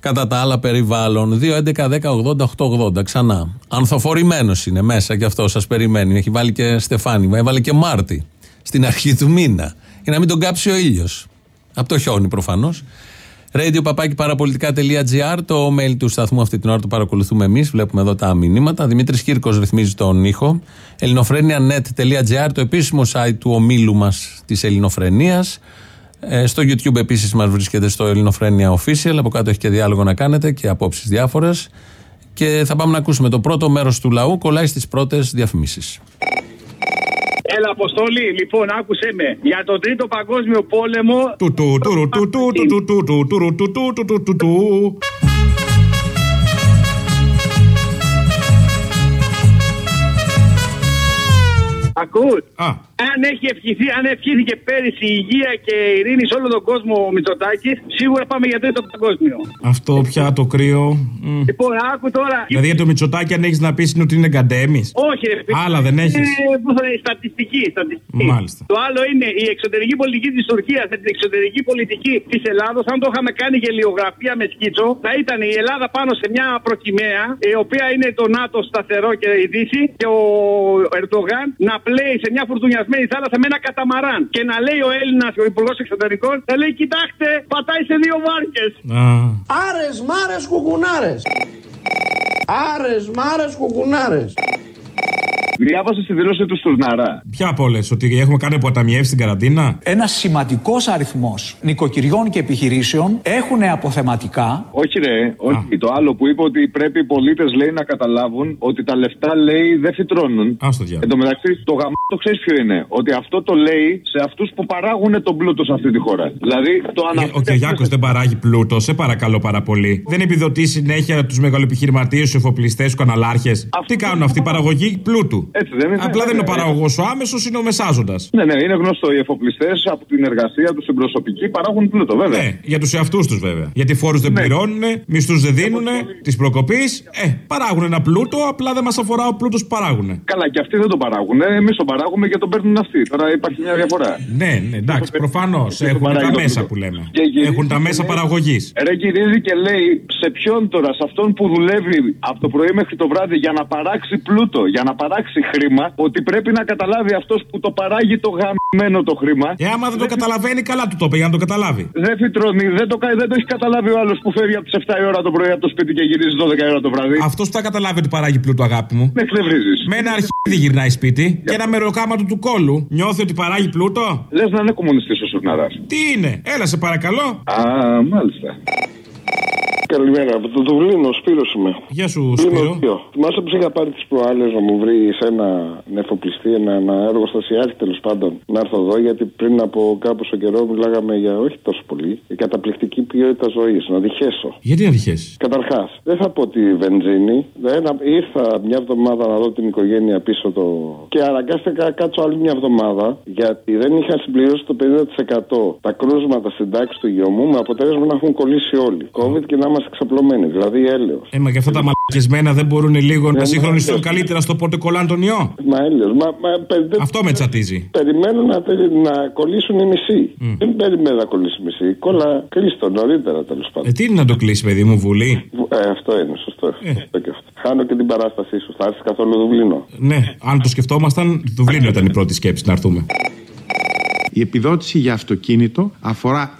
κατά τα άλλα περιβάλλον. 2.11.10.80.880. Ξανά. Ανθοφορημένος είναι μέσα και αυτό σας περιμένει. Έχει βάλει και Στεφάνι, έβαλε και Μάρτι στην αρχή του μήνα. Για να μην τον κάψει ο ήλιος. Από το χιόνι προφανώς. Radio παπάκι παραπολιτικά.gr, το mail του σταθμού αυτή την ώρα το παρακολουθούμε εμείς. Βλέπουμε εδώ τα μηνύματα. Δημήτρης Κύρκος ρυθμίζει τον ήχο. Ελληνοφρένια.net.gr, το επίσημο site του ομίλου μας της Ελληνοφρενίας. Στο YouTube επίση μα βρίσκεται στο Ελληνοφρένια Official. Από κάτω έχει και διάλογο να κάνετε και απόψει διάφορε. Και θα πάμε να ακούσουμε το πρώτο μέρο του λαού. Κολλάει στι πρώτε διαφημίσει. Έλα, Αποστολή, λοιπόν, άκουσε με. Για τον Τρίτο Παγκόσμιο Πόλεμο. Ακούς. Α, αν έχει ευχηθεί, αν ευχήθηκε πέρυσι η υγεία και η ειρήνη σε όλο τον κόσμο ο Μητσοτάκης, σίγουρα πάμε για τρίτο παγκόσμιο. Αυτό πια το κρύο. μ. Λοιπόν, άκου τώρα. Δηλαδή για το Μητσοτάκι αν έχεις να πεις είναι ότι είναι γκαντέμι. Όχι, ρε φίλε. Άλλα δεν έχεις. Είναι, πού θα είναι, στατιστική, στατιστική. Μάλιστα. Το άλλο είναι η εξωτερική πολιτική της Τουρκίας με την εξωτερική πολιτική της Ελλάδος. Αν το είχαμε κάνει γελιογραφία με σκίτσο, θα ήταν η Ελλάδα πάνω σε μια προκυμαία, η οποία είναι το ΝΑΤΟ σταθερό και η Δύση, και ο Ερντογάν να πλέει σε μια φουρτουνιασμένη θάλασσα με ένα καταμαράν. Και να λέει ο Έλληνας, ο Υπουργός Εξωτερικών, θα λέει: Κοιτάξτε, πατάει σε δύο βάρκες. Άρες, μάρες, κουκουνάρες. Άρες, μάρες, κουκουνάρες. Διάβασα στη δήλωση του Στουρναρά. Ποια από όλες, ότι έχουμε κάνει αποταμιεύσεις στην καραντίνα; Ένας σημαντικός αριθμός νοικοκυριών και επιχειρήσεων έχουν αποθεματικά. Όχι, ρε. Όχι. Το άλλο που είπε ότι πρέπει οι πολίτες λέει να καταλάβουν ότι τα λεφτά λέει δεν φυτρώνουν. Α το διάλογο. Εν τω μεταξύ, το γαμό το ξέρεις ποιο είναι; Ότι αυτό το λέει σε αυτούς που παράγουν τον πλούτο σε αυτή τη χώρα. Δηλαδή το Ε, αναφέρεις. Ο Κυριάκο δεν παράγει πλούτο, σε παρακαλώ πάρα πολύ. Δεν επιδοτεί συνέχεια τους μεγαλοεπιχειρηματίες, τους εφοπλιστές, τους καναλάρχες; Τι κάνουν αυτοί, παραγωγή πλούτου; Έτσι δεν είναι. Απλά δεν είναι ο Ε, παραγωγός ο άμεσος, είναι ο μεσάζοντας. Ναι, ναι, είναι γνωστό. Οι εφοπλιστές από την εργασία τους στην προσωπική παράγουν πλούτο, βέβαια. Ναι, για τους εαυτούς τους βέβαια. Γιατί φόρους δεν Ναι. πληρώνουν, μισθούς δεν δίνουν, της προκοπής. Ε, παράγουν ένα πλούτο, απλά δεν μας αφορά ο πλούτος που παράγουν. Καλά, και αυτοί δεν τον παράγουν. Εμείς τον παράγουμε και τον παίρνουν αυτοί. Τώρα υπάρχει μια διαφορά. Ναι, ναι, εντάξει, προφανώς. Και Έχουν παράγει τα το μέσα πλούτο. που λέμε. Και γυρίζει Έχουν τα και μέσα λέει- παραγωγής. Ρε γυρίζει και λέει σε ποιον τώρα, σε αυτόν που δουλεύει από το πρωί μέχρι το βράδυ για να παράξει πλούτο, για να παράξει χρήμα, ότι πρέπει να καταλάβει αυτός που το παράγει το γαμμένο το χρήμα. Ε, άμα δεν το καταλαβαίνει, καλά του το είπε για να το καταλάβει. Δεν φυτρώνει, δεν το, κα- δεν το έχει καταλάβει ο άλλος που φεύγει από τις 7 η ώρα το πρωί από το σπίτι και γυρίζει 12 η ώρα το βράδυ. Αυτός που θα καταλάβει ότι παράγει πλούτο, αγάπη μου. Με εκνευρίζεις. Με ένα αρχίδι γυρνάει σπίτι και ένα μεροκάματο του κόλου. Νιώθει ότι παράγει πλούτο. Λες να είναι κομμουνιστής ο Σουρναράς. Τι είναι, έλα σε παρακαλώ. Α, μάλιστα. Καλημέρα, από το Δουβλίνο, Σπύρος είμαι. Γεια σου, Δουβλίνο Σπύρο. δύο. Θυμάσαι που σε είχα πάρει τις προάλλες να μου βρεις ένα νεφοπλιστή, ένα, ένα εργοστασιάρχη τέλος πάντων να έρθω εδώ, γιατί πριν από κάποιο καιρό μιλάγαμε για όχι τόσο πολύ, για καταπληκτική ποιότητα ζωής. Να διχέσω. Γιατί να διχέσεις; Καταρχάς, δεν θα πω τη βενζίνη. Δεν, ήρθα μια εβδομάδα να δω την οικογένεια πίσω το. και αναγκάστηκα να κάτσω άλλη μια εβδομάδα γιατί δεν είχα συμπληρώσει το 50% τα κρούσματα στην τάξη του γιο μου με αποτέλεσμα να έχουν κολλήσει όλοι. COVID και να είμαστε ξαπλωμένοι, δηλαδή έλεος. Ε, μα και αυτά τα μαλακισμένα δεν μπορούν λίγο να μα συγχρονιστούν έλεος. καλύτερα στο πότε κολλάνε τον ιό. Μα έλεος. Μα, μα, πε- Αυτό με τσατίζει. Περιμένω να, τε- να κολλήσουν οι μισοί. Δεν περιμένω να κολλήσει η μισή. Κόλλα κλείστο νωρίτερα τέλος πάντων. Ε, τι είναι να το κλείσει, παιδί μου, βουλή; Ε, αυτό είναι, σωστό. σωστό και αυτό. Χάνω και την παράστασή σου. Θα έρθεις καθόλου Δουβλίνο. Ναι, αν το σκεφτόμασταν, το Δουβλίνο ήταν η πρώτη σκέψη να έρθουμε. Η επιδότηση για αυτοκίνητο αφορά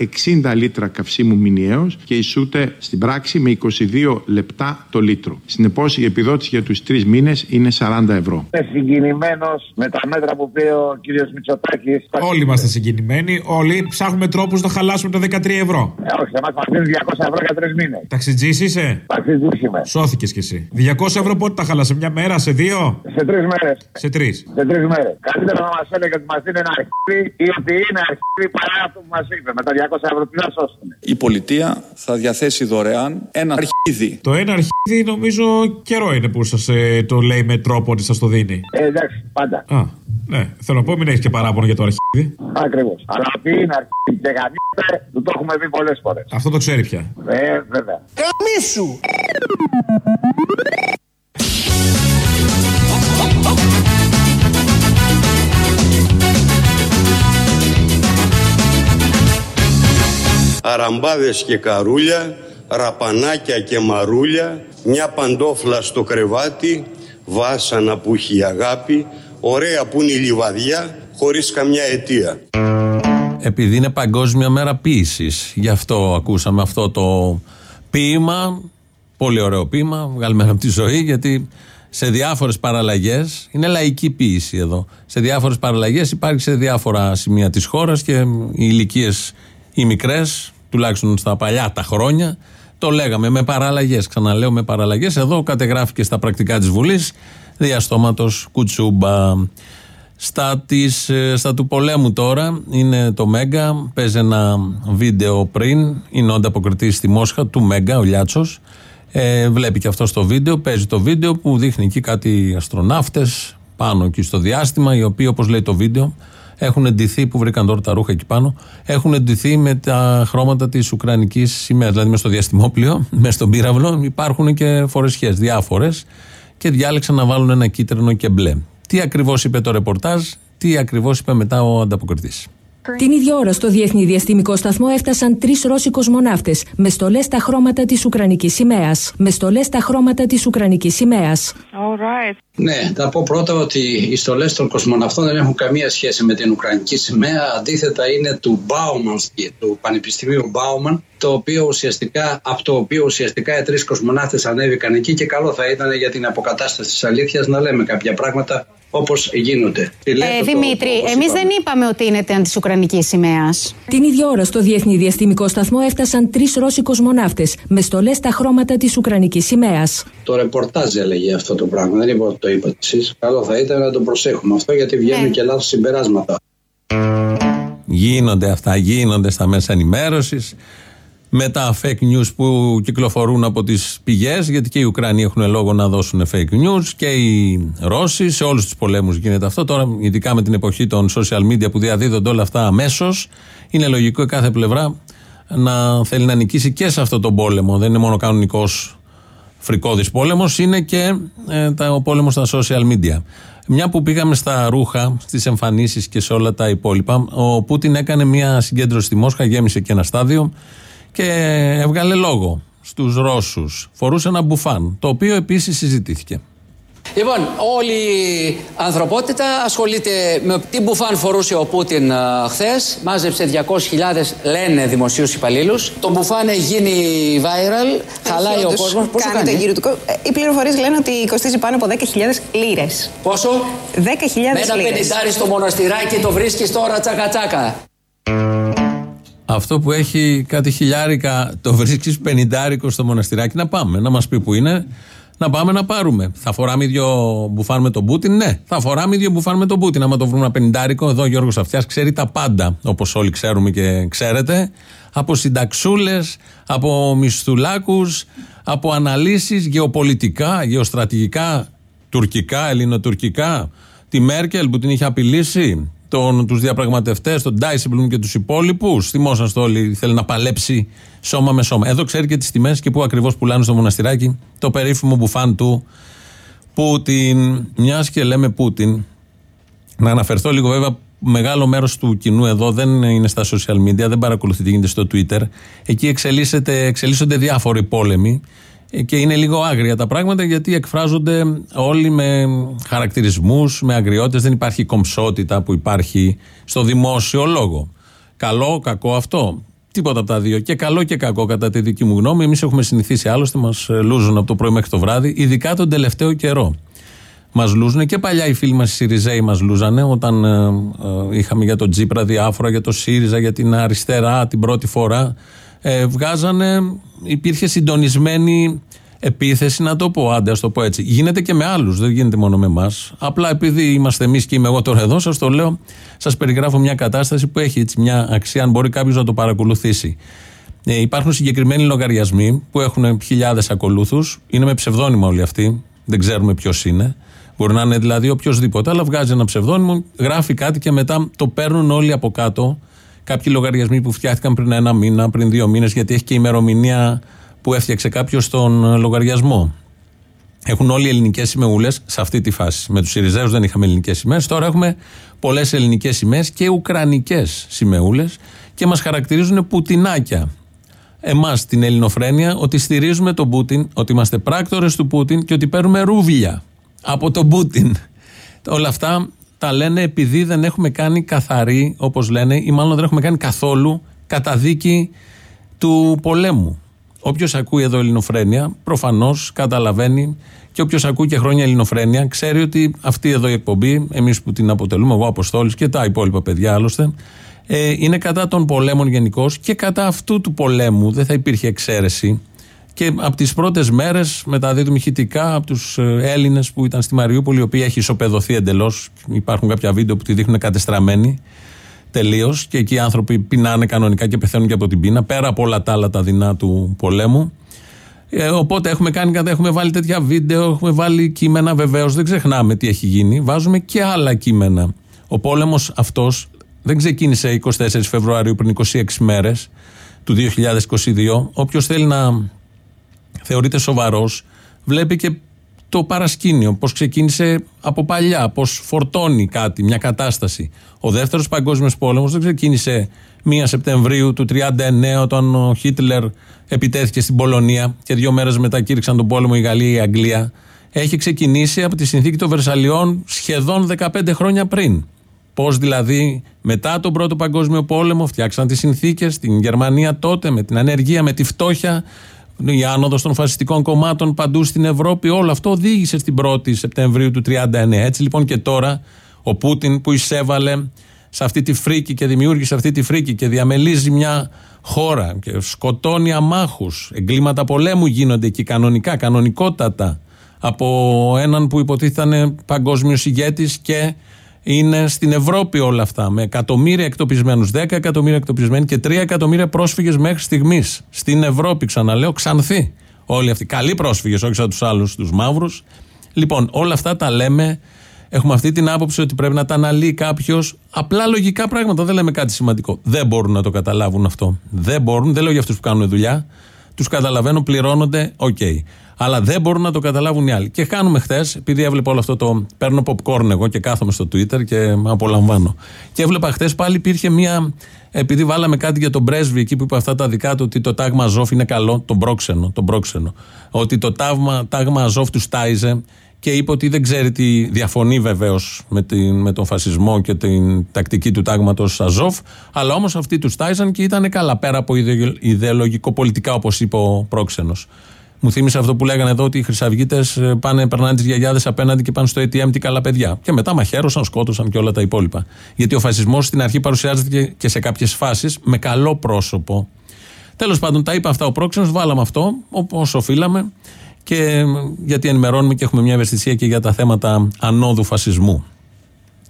60 λίτρα καυσίμου μηνιαίως και ισούται στην πράξη με 22 λεπτά το λίτρο. Συνεπώς η επιδότηση για τους τρεις μήνες είναι 40 ευρώ. Είμαι συγκινημένος με τα μέτρα που πήρε ο κύριος Μητσοτάκης. Όλοι είμαστε συγκινημένοι, όλοι ψάχνουμε τρόπους να χαλάσουμε τα 13 ευρώ. Ε, όχι, σε εμά μας δίνουν 200 ευρώ για τρεις μήνες. Ταξιτζής είσαι; Ταξιτζή είμαι. Σώθηκες κι εσύ. 200 ευρώ πότε τα χάλασε, μια μέρα, σε δύο; Σε τρεις μέρες. Σε τρεις. Σε τρεις μέρες. Καλύτερα να μας έλεγε ότι μας δίνει ένα αρχίδι ή ότι είναι αρχίδι παρά αυτό που μας είπε. Με τα 200 ευρώ τι να σώσουν. Η πολιτεία θα διαθέσει δωρεάν ένα αρχίδι. Το ένα αρχίδι νομίζω καιρό είναι που σας το λέει με τρόπο ότι σας το δίνει. Ε, εντάξει, πάντα. Α, ναι. Θέλω να πω, μην έχεις και παράπονο για το αρχίδι. Ακριβώς. Αλλά ότι είναι αρχίδι και γαμίστε, του το έχουμε πει πολλές φορές. Αυτό το ξέρει πια. Ε, βέβαια. Καμίσου! Αραμπάδες και καρούλια, ραπανάκια και μαρούλια, μια παντόφλα στο κρεβάτι, βάσανα που έχει η αγάπη, ωραία που είναι η λιβαδιά, χωρίς καμιά αιτία. Επειδή είναι Παγκόσμια Μέρα Ποίηση. Γι' αυτό ακούσαμε αυτό το ποίημα. Πολύ ωραίο ποίημα, βγάλουμε από τη ζωή, γιατί σε διάφορες παραλλαγές, είναι λαϊκή ποίηση εδώ. Σε διάφορες παραλλαγές υπάρχει σε διάφορα σημεία της χώρας και οι ηλικίες οι μικρές, τουλάχιστον στα παλιά τα χρόνια, το λέγαμε με παραλλαγές. Ξαναλέω με παραλλαγές. Εδώ κατεγράφηκε στα πρακτικά της Βουλής διαστόματος Κουτσούμπα. Στα, της, ε, στα του πολέμου τώρα είναι το Μέγκα. Παίζει ένα βίντεο πριν. Είναι ο ανταποκριτής στη Μόσχα του Μέγκα, ο Λιάτσος. Ε, βλέπει και αυτό το βίντεο. Παίζει το βίντεο που δείχνει εκεί κάτι αστροναύτες πάνω εκεί στο διάστημα, οι οποίοι, όπως λέει το βίντεο, έχουν εντυθεί, που βρήκαν τώρα τα ρούχα εκεί πάνω, έχουν εντυθεί με τα χρώματα της Ουκρανικής σημαίας. Δηλαδή, μες στο διαστημόπλιο, [LAUGHS] μες στον πύραυλο, υπάρχουν και φορεσιές διάφορες και διάλεξαν να βάλουν ένα κίτρινο και μπλε. Τι ακριβώς είπε το ρεπορτάζ, τι ακριβώς είπε μετά ο ανταποκριτής. Την ίδια ώρα στο Διεθνή Διαστημικό Σταθμό έφτασαν τρεις Ρώσοι κοσμοναύτε με στολές στα χρώματα της Ουκρανικής σημαίας. Με στολές στα χρώματα της Ουκρανικής σημαίας. Ναι, θα πω πρώτα ότι οι στολές των κοσμοναυτών δεν έχουν καμία σχέση με την Ουκρανική σημαία. Αντίθετα, είναι του Bauman, του Πανεπιστημίου Bauman, το οποίο ουσιαστικά, από το οποίο ουσιαστικά οι τρεις κοσμοναύτες ανέβηκαν εκεί και καλό θα ήταν για την αποκατάσταση της αλήθειας να λέμε κάποια πράγματα όπως γίνονται. Τι λέτε Ε, το- Δημήτρη, όπως εμείς είπαμε. δεν είπαμε ότι είναι της Ουκρανικής σημαίας. Την ίδια ώρα στο Διεθνή Διαστημικό Σταθμό έφτασαν τρεις Ρώσοι κοσμοναύτες με στολές στα χρώματα της Ουκρανικής σημαίας. Το ρεπορτάζ έλεγε αυτό το πράγμα. Δεν είπα ότι το είπατε εσείς. Καλό θα ήταν να το προσέχουμε αυτό γιατί βγαίνουν και λάθος συμπεράσματα. Γίνονται αυτά, γίνονται στα μέσα ενημέρωσης. Με τα fake news που κυκλοφορούν από τις πηγές, γιατί και οι Ουκρανοί έχουν λόγο να δώσουν fake news και οι Ρώσοι. Σε όλους τους πολέμους γίνεται αυτό. Τώρα, ειδικά με την εποχή των social media που διαδίδονται όλα αυτά αμέσως, είναι λογικό η κάθε πλευρά να θέλει να νικήσει και σε αυτό τον πόλεμο. Δεν είναι μόνο κανονικός φρικόδης πόλεμος, είναι και ε, τα, ο πόλεμος στα social media. Μια που πήγαμε στα ρούχα, στις εμφανίσεις και σε όλα τα υπόλοιπα, ο Πούτιν έκανε μια συγκέντρωση στη Μόσχα, γέμισε και ένα στάδιο και έβγαλε λόγο στους Ρώσους. Φορούσε ένα μπουφάν, το οποίο επίσης συζητήθηκε. Λοιπόν, όλη η ανθρωπότητα ασχολείται με τι μπουφάν φορούσε ο Πούτιν χθες. Μάζεψε 200.000 λένε δημοσίους υπαλλήλους. Το μπουφάν έχει γίνει viral. Χαλάει ο όντως, κόσμος. Πόσο κάνει κάνει; το γύρο του κόσμου. Ε, Οι πληροφορίες λένε ότι κοστίζει πάνω από 10.000 λίρες. Πόσο; 10.000 Με ένα λίρες. πενιντάρι στο μοναστηράκι το βρίσκεις τώρα τσακα τσακα. Αυτό που έχει κάτι χιλιάρικα, το βρίσκεις πενιντάρικο στο μοναστηράκι, να πάμε, να μας πει που είναι, να πάμε να πάρουμε. Θα φοράμε ίδιο μπουφάν με τον Πούτιν, ναι. Θα φοράμε ίδιο μπουφάν με τον Πούτιν. Άμα το βρούμε ένα πενιντάρικο, εδώ ο Γιώργος Αυτιάς ξέρει τα πάντα, όπως όλοι ξέρουμε και ξέρετε. Από συνταξούλες, από μισθουλάκους, από αναλύσεις γεωπολιτικά, γεωστρατηγικά, τουρκικά, ελληνοτουρκικά. Τη Μέρκελ που την είχε απειλήσει, τον, τους διαπραγματευτές, τον Ντάισιμπλουμ και τους υπόλοιπους. Θυμόσαστε όλοι, θέλει να παλέψει σώμα με σώμα. Εδώ ξέρει και τις τιμές και πού ακριβώς πουλάνε στο μοναστηράκι το περίφημο μπουφάν του Πούτιν. Μιας και λέμε Πούτιν, να αναφερθώ λίγο βέβαια μεγάλο μέρος του κοινού εδώ δεν είναι στα social media, δεν παρακολουθεί τι γίνεται στο Twitter. Εκεί εξελίσσονται διάφοροι πόλεμοι και είναι λίγο άγρια τα πράγματα γιατί εκφράζονται όλοι με χαρακτηρισμούς, με αγριότητες, δεν υπάρχει κομψότητα που υπάρχει στο δημόσιο λόγο. Καλό, κακό αυτό. Τίποτα από τα δύο. Και καλό και κακό, κατά τη δική μου γνώμη. Εμείς έχουμε συνηθίσει άλλωστε, μας λούζουν από το πρωί μέχρι το βράδυ, ειδικά τον τελευταίο καιρό. Μας λούζουν και παλιά οι φίλοι μας οι Σιριζέοι μας λούζανε, όταν ε, ε, είχαμε για τον Τζίπρα διάφορα, για το ΣΥΡΙΖΑ, για την αριστερά την πρώτη φορά. Ε, βγάζανε, υπήρχε συντονισμένη επίθεση, να το πω, άντε, ας το πω έτσι. Γίνεται και με άλλους, δεν γίνεται μόνο με εμάς. Απλά επειδή είμαστε εμείς και είμαι εγώ τώρα εδώ, σας το λέω, σας περιγράφω μια κατάσταση που έχει έτσι μια αξία, αν μπορεί κάποιος να το παρακολουθήσει. Ε, υπάρχουν συγκεκριμένοι λογαριασμοί που έχουν χιλιάδες ακολούθους. Είναι με ψευδόνυμα όλοι αυτοί. Δεν ξέρουμε ποιος είναι. Μπορεί να είναι δηλαδή οποιοδήποτε, αλλά βγάζει ένα ψευδόνυμο, γράφει κάτι και μετά το παίρνουν όλοι από κάτω. Κάποιοι λογαριασμοί που φτιάχτηκαν πριν ένα μήνα, πριν δύο μήνες, γιατί έχει και ημερομηνία που έφτιαξε κάποιος τον λογαριασμό. Έχουν όλοι ελληνικές σημεούλες σε αυτή τη φάση. Με τους Σιριζέους δεν είχαμε ελληνικές σημαίες. Τώρα έχουμε πολλές ελληνικές σημαίες και ουκρανικές σημεούλες και μας χαρακτηρίζουν πουτινάκια. Εμάς την ελληνοφρένεια ότι στηρίζουμε τον Πούτιν, ότι είμαστε πράκτορες του Πούτιν και ότι παίρνουμε ρούβλια από τον Πούτιν. Όλα αυτά τα λένε επειδή δεν έχουμε κάνει καθαρή, όπως λένε, ή μάλλον δεν έχουμε κάνει καθόλου καταδίκη του πολέμου. Όποιος ακούει εδώ ελληνοφρένεια, προφανώς καταλαβαίνει και όποιος ακούει και χρόνια ελληνοφρένεια, ξέρει ότι αυτή εδώ η εκπομπή, εμείς που την αποτελούμε, εγώ Αποστόλης και τα υπόλοιπα παιδιά άλλωστε, ε, είναι κατά των πολέμων γενικώς και κατά αυτού του πολέμου. Δεν θα υπήρχε εξαίρεση. Και από τις πρώτες μέρες μεταδίδουμε ηχητικά από τους ε, Έλληνες που ήταν στη Μαριούπολη, η οποία έχει ισοπεδωθεί εντελώς. Υπάρχουν κάποια βίντεο που τη δείχνουν κατεστραμμένη τελείως και εκεί οι άνθρωποι πεινάνε κανονικά και πεθαίνουν και από την πείνα, πέρα από όλα τα άλλα τα δεινά του πολέμου. Ε, οπότε έχουμε κάνει κατά, έχουμε βάλει τέτοια βίντεο, έχουμε βάλει κείμενα βεβαίως, δεν ξεχνάμε τι έχει γίνει. Βάζουμε και άλλα κείμενα. Ο πόλεμος αυτός δεν ξεκίνησε 24 Φεβρουαρίου πριν 26 μέρες του 2022. Όποιος θέλει να θεωρείται σοβαρός, βλέπει και το παρασκήνιο, πώς ξεκίνησε από παλιά, πώς φορτώνει κάτι, μια κατάσταση. Ο δεύτερος παγκόσμιος πόλεμος δεν ξεκίνησε 1 Σεπτεμβρίου του 1939, όταν ο Χίτλερ επιτέθηκε στην Πολωνία και δύο μέρες μετά κήρυξαν τον πόλεμο η Γαλλία και η Αγγλία. Έχει ξεκινήσει από τη συνθήκη των Βερσαλιών σχεδόν 15 χρόνια πριν. Πώς δηλαδή μετά τον Πρώτο Παγκόσμιο Πόλεμο φτιάξαν τις συνθήκες στην Γερμανία τότε με την ανεργία, με τη φτώχεια, η άνοδος των φασιστικών κομμάτων παντού στην Ευρώπη, όλο αυτό οδήγησε στην 1η Σεπτεμβρίου του 1939. Έτσι λοιπόν και τώρα ο Πούτιν που εισέβαλε σε αυτή τη φρίκη και δημιούργησε αυτή τη φρίκη και διαμελίζει μια χώρα και σκοτώνει αμάχους, εγκλήματα πολέμου γίνονται εκεί κανονικά, κανονικότατα από έναν που υποτίθεται παγκόσμιος ηγέτης και είναι στην Ευρώπη όλα αυτά. Με εκατομμύρια εκτοπισμένους, 10 εκατομμύρια εκτοπισμένοι και 3 εκατομμύρια πρόσφυγες μέχρι στιγμής. Στην Ευρώπη, ξαναλέω, ξανθεί. Όλοι αυτοί. Καλοί πρόσφυγες, όχι σαν τους άλλους, τους μαύρους. Λοιπόν, όλα αυτά τα λέμε. Έχουμε αυτή την άποψη ότι πρέπει να τα αναλύει κάποιος. Απλά λογικά πράγματα. Δεν λέμε κάτι σημαντικό. Δεν μπορούν να το καταλάβουν αυτό. Δεν μπορούν. Δεν λέω για αυτούς που κάνουν δουλειά. Τους καταλαβαίνω, πληρώνονται. OK. Okay αλλά δεν μπορούν να το καταλάβουν οι άλλοι. Και κάνουμε χθες, επειδή έβλεπα όλο αυτό το. Παίρνω popcorn εγώ και κάθομαι στο Twitter και απολαμβάνω. Και έβλεπα χθες πάλι υπήρχε μία. Επειδή βάλαμε κάτι για τον πρέσβη εκεί που είπε αυτά τα δικά του, ότι το τάγμα Αζόφ είναι καλό, τον πρόξενο, τον πρόξενο. Ότι το τάγμα, τάγμα Αζόφ τους τάιζε και είπε ότι δεν ξέρει τι διαφωνεί βεβαίως με, με τον φασισμό και την τακτική του τάγματος Αζόφ, αλλά όμως αυτοί του στάιζαν και ήταν καλά πέρα από ιδεολογικό πολιτικά, όπως είπε ο πρόξενος. Μου θύμισε αυτό που λέγανε εδώ ότι οι Χρυσαυγίτες πάνε, περνάνε τις γιαγιάδες απέναντι και πάνε στο ATM, τι καλά παιδιά. Και μετά μαχαίρωσαν, σκότωσαν και όλα τα υπόλοιπα. Γιατί ο φασισμός στην αρχή παρουσιάζεται και σε κάποιες φάσεις με καλό πρόσωπο. Τέλος πάντων, τα είπα αυτά ο πρόξενος, βάλαμε αυτό όπω οφείλαμε και γιατί ενημερώνουμε και έχουμε μια ευαισθησία και για τα θέματα ανόδου φασισμού.